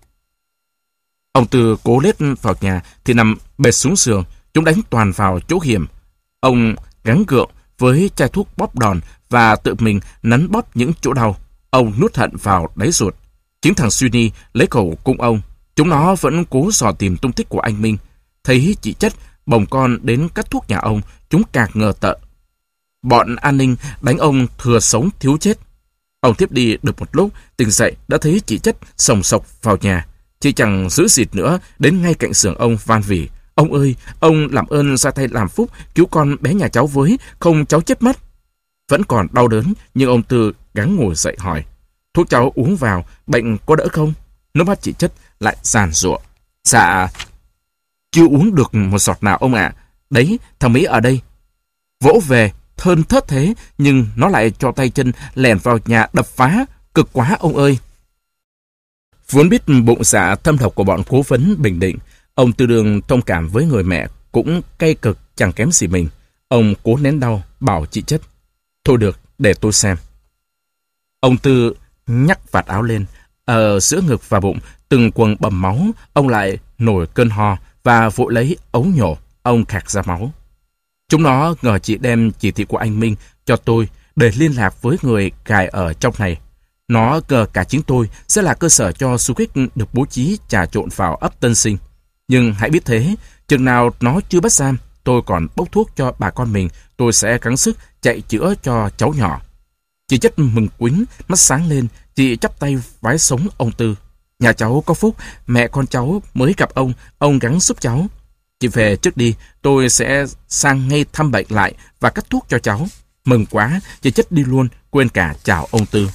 Ông Tư cố lết vào nhà thì nằm bệt xuống giường, chúng đánh toàn vào chỗ hiểm. Ông gắng gượng với chai thuốc bóp đòn và tự mình nắn bóp những chỗ đau. Ông nuốt hận vào đáy ruột. Chính thằng Suy lấy khẩu cung ông. Chúng nó vẫn cố dò tìm tung tích của anh Minh. Thấy chị chất bồng con đến cắt thuốc nhà ông, chúng càng ngờ tợ. Bọn an ninh đánh ông thừa sống thiếu chết. Ông tiếp đi được một lúc, tỉnh dậy đã thấy chị chất sồng sộc vào nhà. Chị chẳng giữ xịt nữa, đến ngay cạnh sườn ông van vỉ. Ông ơi, ông làm ơn ra tay làm phúc, cứu con bé nhà cháu với, không cháu chết mất. Vẫn còn đau đớn, nhưng ông Tư gắng ngồi dậy hỏi. Thuốc cháu uống vào, bệnh có đỡ không? Nước mắt chị chất lại giàn rụa. Dạ, chưa uống được một giọt nào ông ạ. Đấy, thằng Mỹ ở đây. Vỗ về, thơn thớt thế, nhưng nó lại cho tay chân lèn vào nhà đập phá, cực quá ông ơi. Vốn biết bụng dạ thâm độc của bọn cố vấn Bình Định, ông Tư Đường thông cảm với người mẹ cũng cay cực chẳng kém gì mình. Ông cố nén đau, bảo chị chất. Thôi được, để tôi xem. Ông Tư nhắc vạt áo lên, ở giữa ngực và bụng, từng quần bầm máu, ông lại nổi cơn ho và vội lấy ống nhổ, ông khạc ra máu. Chúng nó ngờ chị đem chỉ thị của anh Minh cho tôi để liên lạc với người cài ở trong này. Nó cờ cả chính tôi sẽ là cơ sở cho su kích được bố trí trà trộn vào ấp Tân Sinh. Nhưng hãy biết thế, chừng nào nó chưa bắt giam, tôi còn bốc thuốc cho bà con mình, tôi sẽ gắng sức chạy chữa cho cháu nhỏ. Chị chất mừng quýnh, mắt sáng lên, chị chắp tay vái sống ông Tư. Nhà cháu có phúc, mẹ con cháu mới gặp ông, ông gắng giúp cháu. Chị về trước đi, tôi sẽ sang ngay thăm bệnh lại và cắt thuốc cho cháu. Mừng quá, chị chất đi luôn, quên cả chào ông Tư.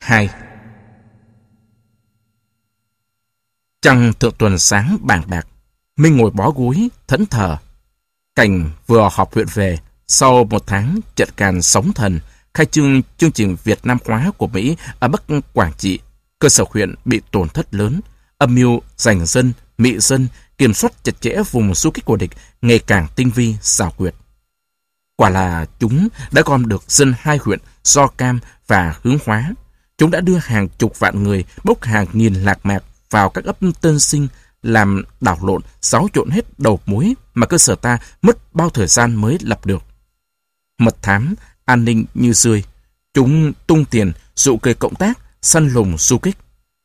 2. Trăng thượng tuần sáng bàng bạc, Minh ngồi bó gối, thẫn thờ. Cảnh vừa họp huyện về, sau một tháng trận càn sóng thần, khai trương chương trình Việt Nam hóa của Mỹ ở Bắc Quảng Trị, cơ sở huyện bị tổn thất lớn, âm mưu giành dân, mị dân, kiểm soát chặt chẽ vùng du kích của địch ngày càng tinh vi, xảo quyệt. Quả là chúng đã gom được dân hai huyện Do Cam và Hướng Hóa. Chúng đã đưa hàng chục vạn người bốc hàng nghìn lạc mạc vào các ấp tân sinh làm đảo lộn, xáo trộn hết đầu mối mà cơ sở ta mất bao thời gian mới lập được. Mật thám, an ninh như rươi. Chúng tung tiền, dụ cây cộng tác, săn lùng du kích.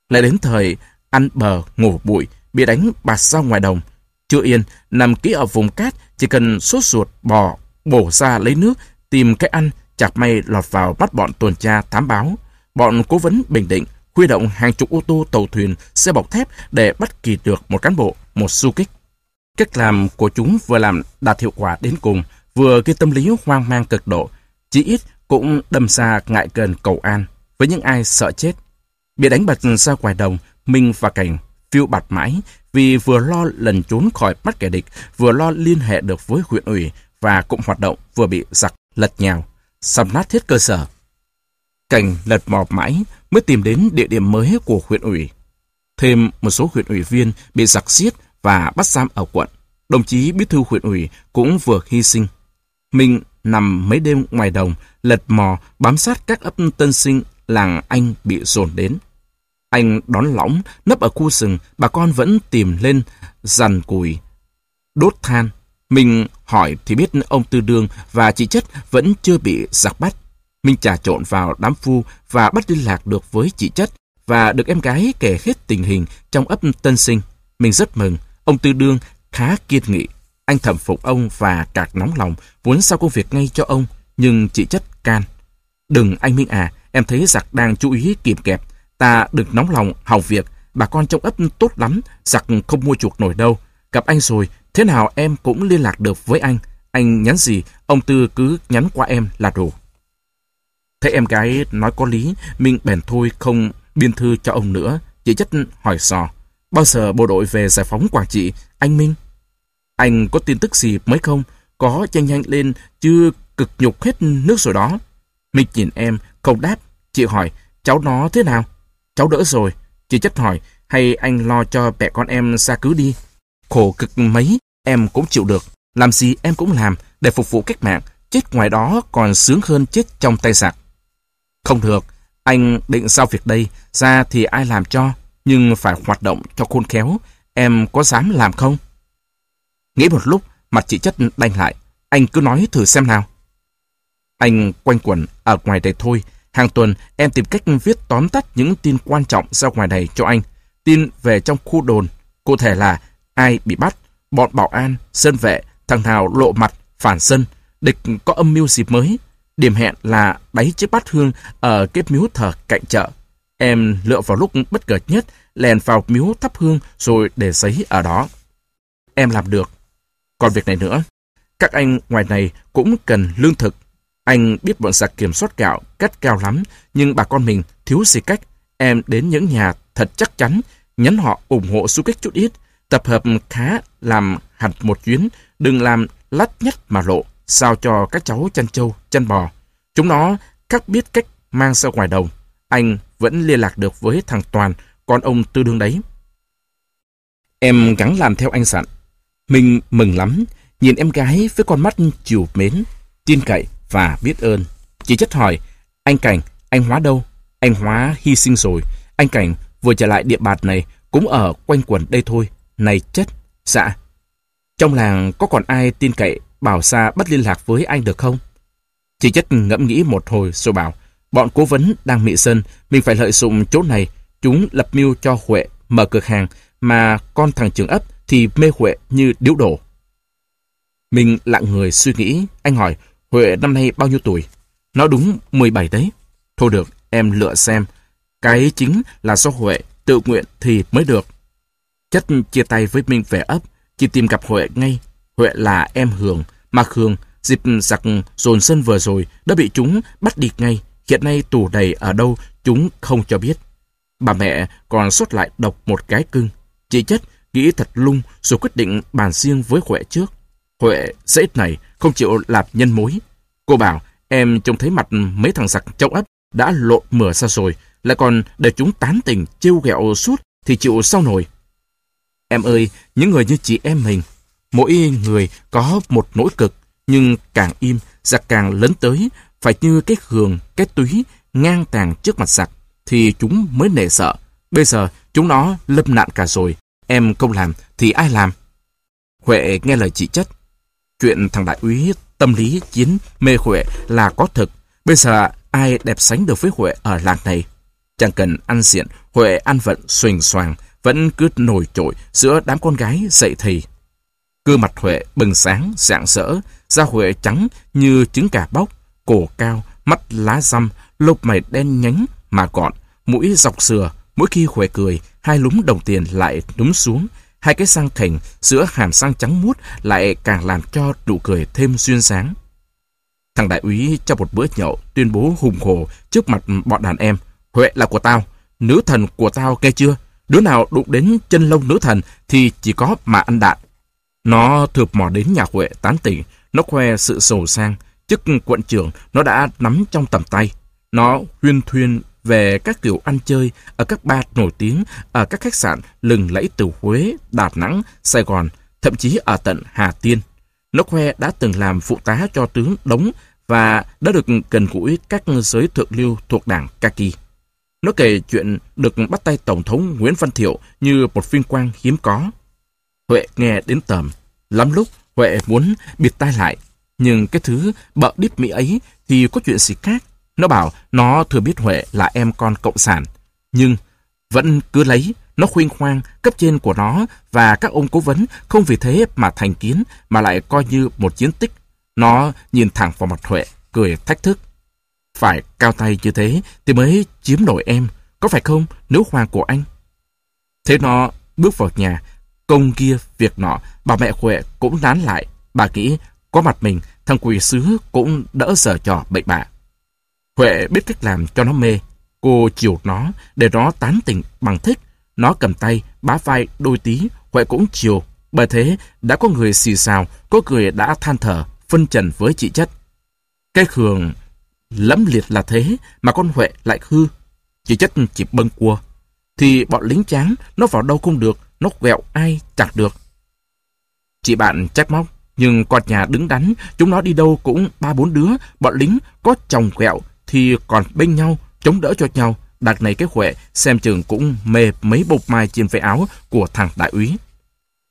Lại đến thời ăn bờ, ngủ bụi, bị đánh bạt ra ngoài đồng. Chưa yên, nằm kỹ ở vùng cát, chỉ cần sốt ruột, bò, bổ ra lấy nước, tìm cái ăn, chặt may lọt vào bắt bọn tuần tra thám báo. Bọn cố vấn Bình Định huy động hàng chục ô tô tàu thuyền, xe bọc thép để bắt kỳ được một cán bộ, một du kích. Cách làm của chúng vừa làm đạt hiệu quả đến cùng, vừa gây tâm lý hoang mang cực độ, chỉ ít cũng đâm ra ngại gần cầu an với những ai sợ chết. Bị đánh bật ra ngoài đồng, Minh và Cảnh phiêu bạt mãi vì vừa lo lần trốn khỏi mắt kẻ địch, vừa lo liên hệ được với huyện ủy và cụm hoạt động vừa bị giặc lật nhào, sầm nát hết cơ sở. Cảnh lật mò mãi mới tìm đến địa điểm mới của huyện ủy. Thêm một số huyện ủy viên bị giặc giết và bắt giam ở quận. Đồng chí bí thư huyện ủy cũng vừa hy sinh. Mình nằm mấy đêm ngoài đồng, lật mò bám sát các ấp tân sinh làng anh bị dồn đến. Anh đón lõng, nấp ở khu rừng, bà con vẫn tìm lên dằn cùi, đốt than. Mình hỏi thì biết ông Tư Đương và chị Chất vẫn chưa bị giặc bắt. Minh trà trộn vào đám phu và bắt liên lạc được với chị Chất và được em gái kể hết tình hình trong ấp tân sinh. Mình rất mừng, ông Tư Đương khá kiên nghị. Anh thẩm phục ông và cạc nóng lòng, muốn sao công việc ngay cho ông, nhưng chị Chất can. Đừng anh Minh à, em thấy giặc đang chú ý kìm kẹp. Ta đừng nóng lòng hỏng việc, bà con trong ấp tốt lắm, giặc không mua chuộc nổi đâu. Gặp anh rồi, thế nào em cũng liên lạc được với anh. Anh nhắn gì, ông Tư cứ nhắn qua em là đủ. Thấy em gái nói có lý, Minh bèn thôi không biên thư cho ông nữa. chỉ chất hỏi sò. Bao giờ bộ đội về giải phóng Quảng Trị, anh Minh? Anh có tin tức gì mới không? Có nhanh nhanh lên, chưa cực nhục hết nước rồi đó. Minh nhìn em, không đáp. Chị hỏi, cháu nó thế nào? Cháu đỡ rồi. Chị chất hỏi, hay anh lo cho mẹ con em xa cứ đi? Khổ cực mấy, em cũng chịu được. Làm gì em cũng làm để phục vụ cách mạng. Chết ngoài đó còn sướng hơn chết trong tay giặc. Không được, anh định sao việc đây, ra thì ai làm cho, nhưng phải hoạt động cho khôn khéo. Em có dám làm không? Nghĩ một lúc, mặt chị chất đanh lại. Anh cứ nói thử xem nào. Anh quanh quẩn ở ngoài đây thôi. Hàng tuần em tìm cách viết tóm tắt những tin quan trọng ra ngoài này cho anh. Tin về trong khu đồn. Cụ thể là ai bị bắt, bọn bảo an, dân vệ, thằng nào lộ mặt, phản dân, địch có âm mưu gì mới. Điểm hẹn là đáy chiếc bát hương ở cái miếu thờ cạnh chợ. Em lựa vào lúc bất ngờ nhất, lèn vào miếu thắp hương rồi để giấy ở đó. Em làm được. Còn việc này nữa, các anh ngoài này cũng cần lương thực. Anh biết bọn giặc kiểm soát gạo cắt cao lắm, nhưng bà con mình thiếu gì cách. Em đến những nhà thật chắc chắn, nhắn họ ủng hộ du kích chút ít, tập hợp khá làm hẳn một chuyến, đừng làm lắt nhất mà lộ, sao cho các cháu chăn trâu, chăn bò. Chúng nó các biết cách mang ra ngoài đồng. Anh vẫn liên lạc được với thằng Toàn, con ông tư đương đấy. Em gắng làm theo anh sẵn. Mình mừng lắm, nhìn em gái với con mắt chiều mến, tin cậy và biết ơn. chỉ chất hỏi, anh Cảnh, anh Hóa đâu? Anh Hóa hy sinh rồi. Anh Cảnh vừa trở lại địa bàn này, cũng ở quanh quần đây thôi. Này chất, dạ. Trong làng có còn ai tin cậy bảo xa bắt liên lạc với anh được không? Chị chất ngẫm nghĩ một hồi rồi bảo, bọn cố vấn đang mị sân, mình phải lợi dụng chỗ này, chúng lập mưu cho Huệ mở cửa hàng, mà con thằng trưởng ấp thì mê Huệ như điếu đổ. Mình lặng người suy nghĩ, anh hỏi, Huệ năm nay bao nhiêu tuổi? Nó đúng 17 đấy. Thôi được, em lựa xem. Cái chính là do Huệ tự nguyện thì mới được. Chất chia tay với Minh về ấp, chỉ tìm gặp Huệ ngay. Huệ là em Hường, mà Hường dịp giặc dồn sân vừa rồi đã bị chúng bắt đi ngay. Hiện nay tù đầy ở đâu chúng không cho biết. Bà mẹ còn xuất lại độc một cái cưng. Chị chất nghĩ thật lung rồi quyết định bàn riêng với Huệ trước. Huệ dễ này không chịu lạp nhân mối. Cô bảo em trông thấy mặt mấy thằng giặc trong ấp đã lộn mửa ra rồi, lại còn để chúng tán tình trêu ghẹo suốt thì chịu sao nổi. Em ơi, những người như chị em mình, mỗi người có một nỗi cực, nhưng càng im, giặc càng lớn tới, phải như cái hường, cái túy, ngang tàng trước mặt giặc, thì chúng mới nể sợ. Bây giờ, chúng nó lâm nạn cả rồi, em không làm thì ai làm? Huệ nghe lời chị chất. Chuyện thằng đại úy tâm lý chiến mê Huệ là có thực. Bây giờ ai đẹp sánh được với Huệ ở làng này? Chẳng cần ăn diện, Huệ ăn vận xoành xoàng, vẫn cứ nổi trội giữa đám con gái dậy thầy. Cơ mặt Huệ bừng sáng, sạng sỡ, da Huệ trắng như trứng cà bóc, cổ cao, mắt lá răm, lông mày đen nhánh mà gọn, mũi dọc sừa, mỗi khi Huệ cười, hai lúm đồng tiền lại núm xuống, hai cái răng khỉnh giữa hàm răng trắng muốt lại càng làm cho nụ cười thêm duyên sáng. Thằng đại úy cho một bữa nhậu tuyên bố hùng hồ trước mặt bọn đàn em, Huệ là của tao, nữ thần của tao nghe chưa? Đứa nào đụng đến chân lông nữ thần thì chỉ có mà ăn đạn. Nó thượp mò đến nhà Huệ tán tỉnh, nó khoe sự sầu sang, chức quận trưởng nó đã nắm trong tầm tay. Nó huyên thuyên về các kiểu ăn chơi ở các bar nổi tiếng, ở các khách sạn lừng lẫy từ Huế, Đà Nẵng, Sài Gòn, thậm chí ở tận Hà Tiên. Nó khoe đã từng làm phụ tá cho tướng Đống và đã được gần gũi các giới thượng lưu thuộc đảng Kaki. Nó kể chuyện được bắt tay Tổng thống Nguyễn Văn Thiệu như một vinh quang hiếm có. Huệ nghe đến tầm. Lắm lúc Huệ muốn bịt tai lại. Nhưng cái thứ bợ đít Mỹ ấy thì có chuyện gì khác. Nó bảo nó thừa biết Huệ là em con cộng sản. Nhưng vẫn cứ lấy, nó khuyên khoang cấp trên của nó và các ông cố vấn không vì thế mà thành kiến mà lại coi như một chiến tích. Nó nhìn thẳng vào mặt Huệ, cười thách thức. Phải cao tay như thế thì mới chiếm nổi em, có phải không, nếu hoàng của anh? Thế nó bước vào nhà, công kia việc nọ, bà mẹ Huệ cũng nán lại. Bà nghĩ, có mặt mình, thằng quỷ sứ cũng đỡ sở trò bệnh bạ. Huệ biết cách làm cho nó mê. Cô chiều nó để nó tán tỉnh bằng thích. Nó cầm tay, bá vai đôi tí, Huệ cũng chiều. Bởi thế, đã có người xì xào, có người đã than thở, phân trần với chị chất. Cái khường lẫm liệt là thế, mà con Huệ lại hư. Chị chất chỉ bâng cua. Thì bọn lính tráng, nó vào đâu không được, nó quẹo ai chặt được. Chị bạn trách móc, nhưng con nhà đứng đắn, chúng nó đi đâu cũng ba bốn đứa, bọn lính có chồng quẹo thì còn bên nhau, chống đỡ cho nhau. đặt này cái Huệ xem chừng cũng mê mấy bột mai trên váy áo của thằng đại úy.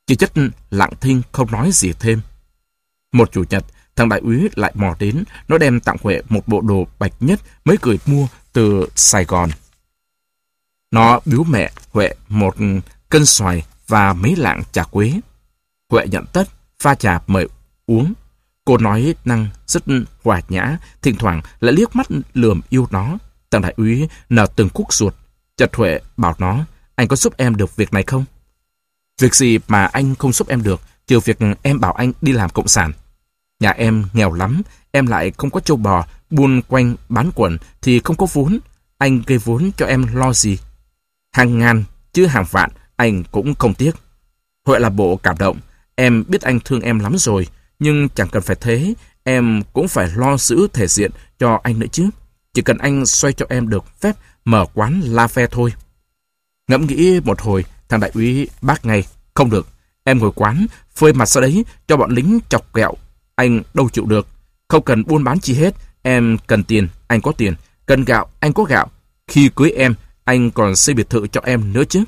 Chị chất lặng thinh không nói gì thêm. Một chủ nhật, thằng đại úy lại mò đến, nó đem tặng Huệ một bộ đồ bạch nhất mới cười mua từ Sài Gòn. Nó biếu mẹ Huệ một cân xoài và mấy lạng trà quế. Huệ nhận tất, pha trà mời uống. Cô nói năng rất hòa nhã, thỉnh thoảng lại liếc mắt lườm yêu nó. Thằng đại úy nở từng khúc ruột. Chợt Huệ bảo nó, anh có giúp em được việc này không? Việc gì mà anh không giúp em được, trừ việc em bảo anh đi làm cộng sản. Nhà em nghèo lắm, em lại không có châu bò, buôn quanh bán quần thì không có vốn. Anh gây vốn cho em lo gì? Hàng ngàn, chứ hàng vạn, anh cũng không tiếc. Huệ là bộ cảm động, em biết anh thương em lắm rồi, nhưng chẳng cần phải thế, em cũng phải lo giữ thể diện cho anh nữa chứ. Chỉ cần anh xoay cho em được phép mở quán La Phe thôi. Ngẫm nghĩ một hồi, thằng đại úy bác ngay. Không được, em ngồi quán, phơi mặt sau đấy cho bọn lính chọc kẹo. Anh đâu chịu được. Không cần buôn bán chi hết, em cần tiền, anh có tiền. Cần gạo, anh có gạo. Khi cưới em, anh còn xây biệt thự cho em nữa chứ.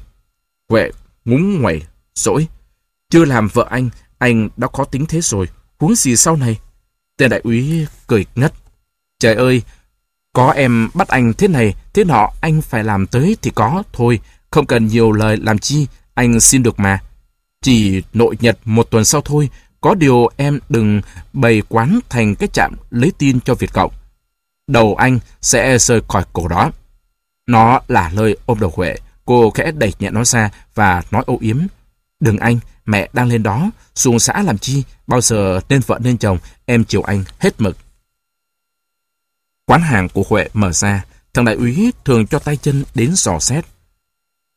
Huệ ngúng ngoẩy, dỗi. Chưa làm vợ anh, anh đã có tính thế rồi. Huống gì sau này? Tên đại úy cười ngất. Trời ơi, có em bắt anh thế này, thế nọ, anh phải làm tới thì có. Thôi, không cần nhiều lời làm chi, anh xin được mà. Chỉ nội nhật một tuần sau thôi, có điều em đừng bày quán thành cái trạm lấy tin cho Việt Cộng. Đầu anh sẽ rơi khỏi cổ đó. Nó là lời ôm đầu Huệ. Cô khẽ đẩy nhẹ nó ra và nói âu yếm. Đừng anh, mẹ đang lên đó, xuống xã làm chi, bao giờ nên vợ nên chồng, em chiều anh hết mực. Quán hàng của Huệ mở ra, thằng đại úy thường cho tay chân đến dò xét.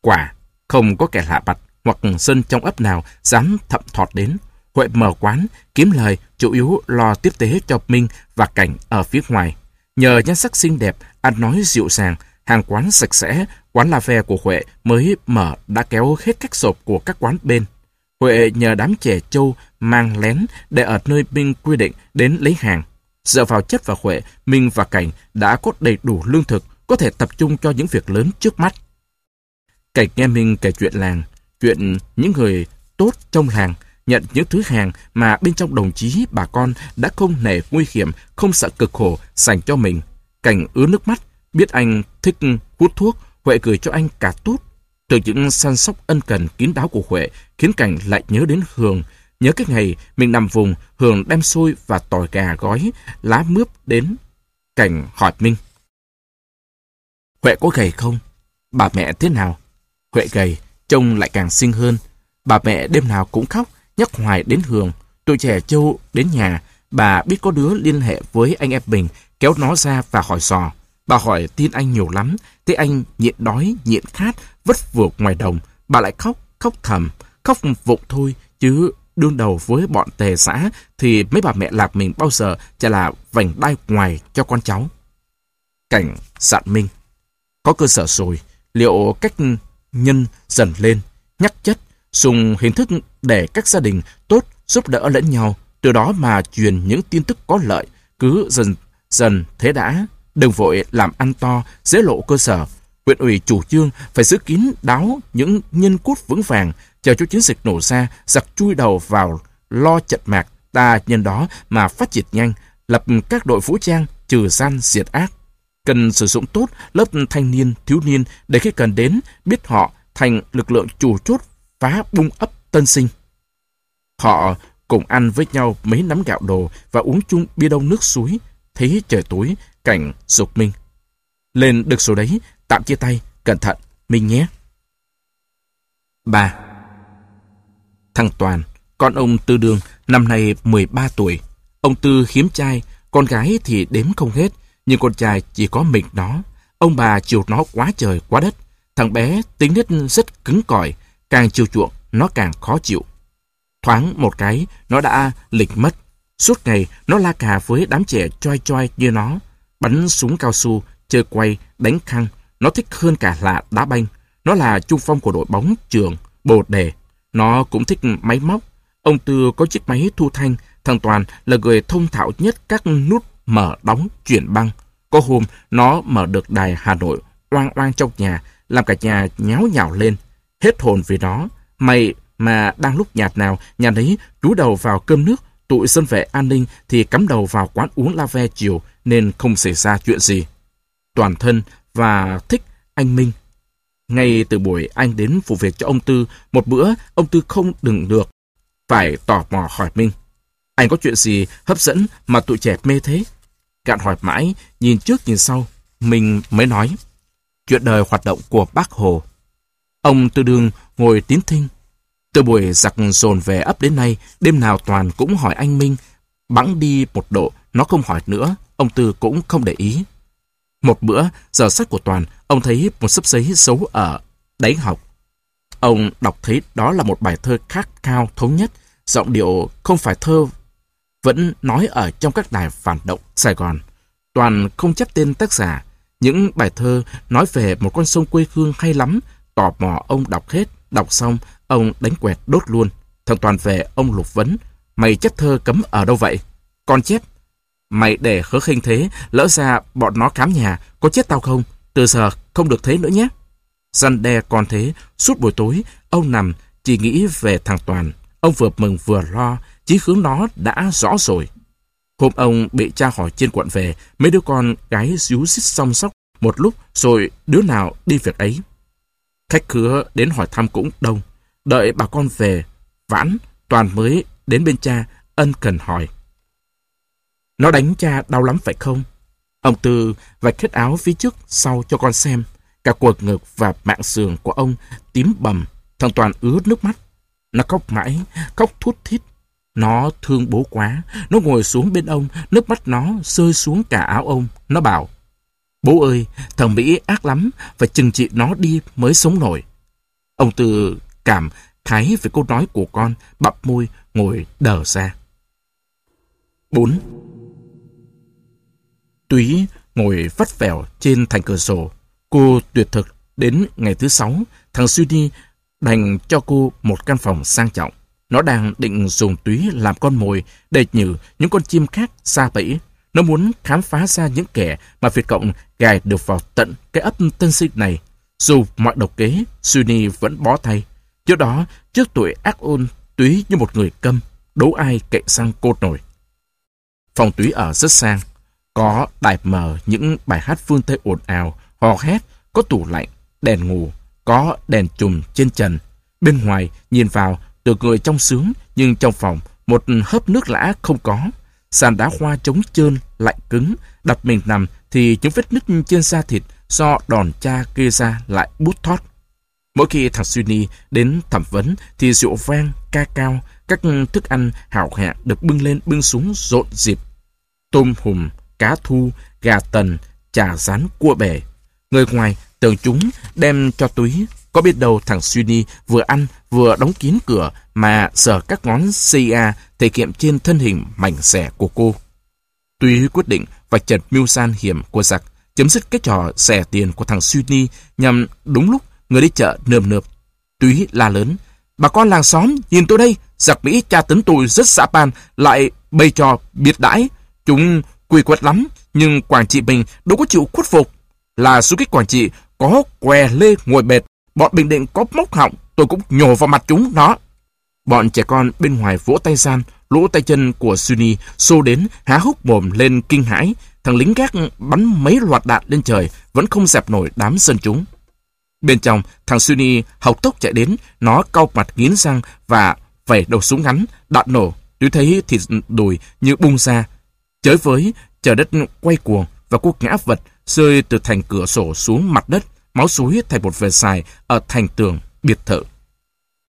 Quả, không có kẻ lạ mặt hoặc dân trong ấp nào dám thậm thọt đến. Huệ mở quán, kiếm lời, chủ yếu lo tiếp tế cho Minh và Cảnh ở phía ngoài. Nhờ nhan sắc xinh đẹp, ăn nói dịu dàng, hàng quán sạch sẽ, quán la ve của Huệ mới mở đã kéo hết các sộp của các quán bên. Huệ nhờ đám trẻ Châu mang lén để ở nơi Minh quy định đến lấy hàng. Dựa vào chất và Huệ, Minh và Cảnh đã có đầy đủ lương thực, có thể tập trung cho những việc lớn trước mắt. Cảnh nghe Minh kể chuyện làng, chuyện những người tốt trong làng, nhận những thứ hàng mà bên trong đồng chí bà con đã không nề nguy hiểm, không sợ cực khổ dành cho mình. Cảnh ứa nước mắt, biết anh thích hút thuốc, Huệ cười cho anh cả tút Từ những săn sóc ân cần kín đáo của Huệ khiến Cảnh lại nhớ đến Hường. Nhớ cái ngày mình nằm vùng, Hường đem xôi và tỏi gà gói, lá mướp đến. Cảnh hỏi Minh. Huệ có gầy không? Bà mẹ thế nào? Huệ gầy, trông lại càng xinh hơn. Bà mẹ đêm nào cũng khóc, nhắc hoài đến Hường. Tụi trẻ châu đến nhà, bà biết có đứa liên hệ với anh em mình, kéo nó ra và hỏi dò. Bà hỏi tin anh nhiều lắm, thế anh nhịn đói, nhịn khát, vất vượt ngoài đồng. Bà lại khóc, khóc thầm, khóc vụng thôi, chứ đương đầu với bọn tề xã thì mấy bà mẹ lạc mình bao giờ chả là vành đai ngoài cho con cháu. Cảnh dặn Minh. Có cơ sở rồi, liệu cách nhân dần lên, nhắc chất, dùng hình thức để các gia đình tốt giúp đỡ lẫn nhau, từ đó mà truyền những tin tức có lợi, cứ dần dần thế đã. Đừng vội làm ăn to, dễ lộ cơ sở. Huyện ủy chủ trương phải giữ kín đáo những nhân cốt vững vàng, chờ cho chiến dịch nổ ra, giặc chui đầu vào lo chật mạc, ta nhân đó mà phát triển nhanh, lập các đội vũ trang trừ gian diệt ác. Cần sử dụng tốt lớp thanh niên, thiếu niên để khi cần đến biết họ thành lực lượng chủ chốt phá bung ấp tân sinh. Họ cùng ăn với nhau mấy nắm gạo đồ và uống chung bia đông nước suối, thấy trời tối, cảnh dục minh. Lên được số đấy, tạm chia tay, cẩn thận, Minh nhé. 3. Thằng Toàn, con ông Tư Đường, năm nay 13 tuổi. Ông Tư hiếm trai, con gái thì đếm không hết, nhưng con trai chỉ có mình nó. Ông bà chiều nó quá trời quá đất. Thằng bé tính nết rất cứng cỏi, càng chiều chuộng nó càng khó chịu. Thoáng một cái, nó đã lịch mất. Suốt ngày, nó la cà với đám trẻ choi choi như nó. Bắn súng cao su, chơi quay, đánh khăn. Nó thích hơn cả là đá banh. Nó là trung phong của đội bóng trường, bồ đề. Nó cũng thích máy móc. Ông Tư có chiếc máy thu thanh. Thằng Toàn là người thông thạo nhất các nút mở, đóng, chuyển băng. Có hôm, nó mở được đài Hà Nội oang oang trong nhà, làm cả nhà nháo nhào lên. Hết hồn vì nó. Mày mà đang lúc nhạt nào, nhà đấy rú đầu vào cơm nước, tụi dân vệ an ninh thì cắm đầu vào quán uống la ve chiều nên không xảy ra chuyện gì. Toàn thân và thích anh Minh. Ngay từ buổi anh đến phụ việc cho ông Tư, một bữa ông Tư không đừng được. Phải tò mò hỏi Minh. Anh có chuyện gì hấp dẫn mà tụi trẻ mê thế? Cạn hỏi mãi, nhìn trước nhìn sau, mình mới nói. Chuyện đời hoạt động của bác Hồ. Ông Tư Đương ngồi tín thinh. Từ buổi giặc dồn về ấp đến nay, đêm nào Toàn cũng hỏi anh Minh. Bẵng đi một độ, nó không hỏi nữa, ông Tư cũng không để ý. Một bữa, giờ sách của Toàn, ông thấy một sấp giấy xấu ở đáy học. Ông đọc thấy đó là một bài thơ khát cao thống nhất, giọng điệu không phải thơ, vẫn nói ở trong các đài phản động Sài Gòn. Toàn không chấp tên tác giả. Những bài thơ nói về một con sông quê hương hay lắm, tò mò ông đọc hết, đọc xong, ông đánh quẹt đốt luôn. Thằng Toàn về, ông lục vấn, mày chất thơ cấm ở đâu vậy? Con chết Mày để hứa khinh thế, lỡ ra bọn nó khám nhà, có chết tao không? Từ giờ không được thế nữa nhé. Răn đe con thế, suốt buổi tối, ông nằm chỉ nghĩ về thằng Toàn. Ông vừa mừng vừa lo, chí hướng nó đã rõ rồi. Hôm ông bị cha hỏi trên quận về, mấy đứa con gái xíu xít song sóc một lúc rồi đứa nào đi việc ấy. Khách khứa đến hỏi thăm cũng đông. Đợi bà con về, vãn, Toàn mới đến bên cha, ân cần hỏi. Nó đánh cha đau lắm phải không? Ông Tư vạch hết áo phía trước sau cho con xem. Cả quần ngực và mạng sườn của ông tím bầm. Thằng Toàn ướt nước mắt. Nó khóc mãi, khóc thút thít. Nó thương bố quá. Nó ngồi xuống bên ông, nước mắt nó rơi xuống cả áo ông. Nó bảo, Bố ơi, thằng Mỹ ác lắm, phải chừng trị nó đi mới sống nổi. Ông Tư cảm khái về câu nói của con, bập môi, ngồi đờ ra. 4. Túy ngồi vắt vẻo trên thành cửa sổ. Cô tuyệt thực đến ngày thứ sáu, thằng Suy đành cho cô một căn phòng sang trọng. Nó đang định dùng túy làm con mồi để nhử những con chim khác xa bẫy. Nó muốn khám phá ra những kẻ mà Việt Cộng gài được vào tận cái ấp tân sinh này. Dù mọi độc kế, Sunny vẫn bó tay. Trước đó, trước tuổi ác ôn, túy như một người câm, đấu ai cậy sang cột nổi. Phòng túy ở rất sang, có đài mờ những bài hát phương Tây ồn ào, hò hét, có tủ lạnh, đèn ngủ, có đèn chùm trên trần. Bên ngoài, nhìn vào, từ người trong sướng, nhưng trong phòng, một hớp nước lã không có. Sàn đá hoa trống trơn, lạnh cứng, đặt mình nằm thì những vết nứt trên da thịt do đòn cha kia ra lại bút thoát. Mỗi khi thằng Sunny đến thẩm vấn thì rượu vang, ca cao, các thức ăn hảo hạng được bưng lên bưng xuống rộn dịp. Tôm hùm, cá thu, gà tần, chả rán cua bể. Người ngoài tưởng chúng đem cho túy. Có biết đâu thằng Sunny vừa ăn vừa đóng kín cửa mà sờ các ngón CIA thể kiệm trên thân hình mảnh xẻ của cô. Túy quyết định vạch trần mưu san hiểm của giặc, chấm dứt cái trò xẻ tiền của thằng Sunny nhằm đúng lúc người đi chợ nườm nượp. Túy la lớn. Bà con làng xóm, nhìn tôi đây, giặc Mỹ cha tấn tôi rất xã pan, lại bày trò biệt đãi. Chúng quỳ quật lắm, nhưng Quảng Trị mình đâu có chịu khuất phục. Là số kích Quảng Trị có què lê ngồi bệt, bọn Bình Định có móc họng, tôi cũng nhổ vào mặt chúng nó. Bọn trẻ con bên ngoài vỗ tay gian, lỗ tay chân của Sunny xô đến há hốc mồm lên kinh hãi, thằng lính gác bắn mấy loạt đạn lên trời, vẫn không dẹp nổi đám dân chúng. Bên trong, thằng Sunny học tốc chạy đến, nó cau mặt nghiến răng và vẩy đầu súng ngắn, đạn nổ. Tôi thấy thịt đùi như bung ra. Chới với, trời đất quay cuồng và cô ngã vật rơi từ thành cửa sổ xuống mặt đất, máu suối thành một vệt dài ở thành tường biệt thự.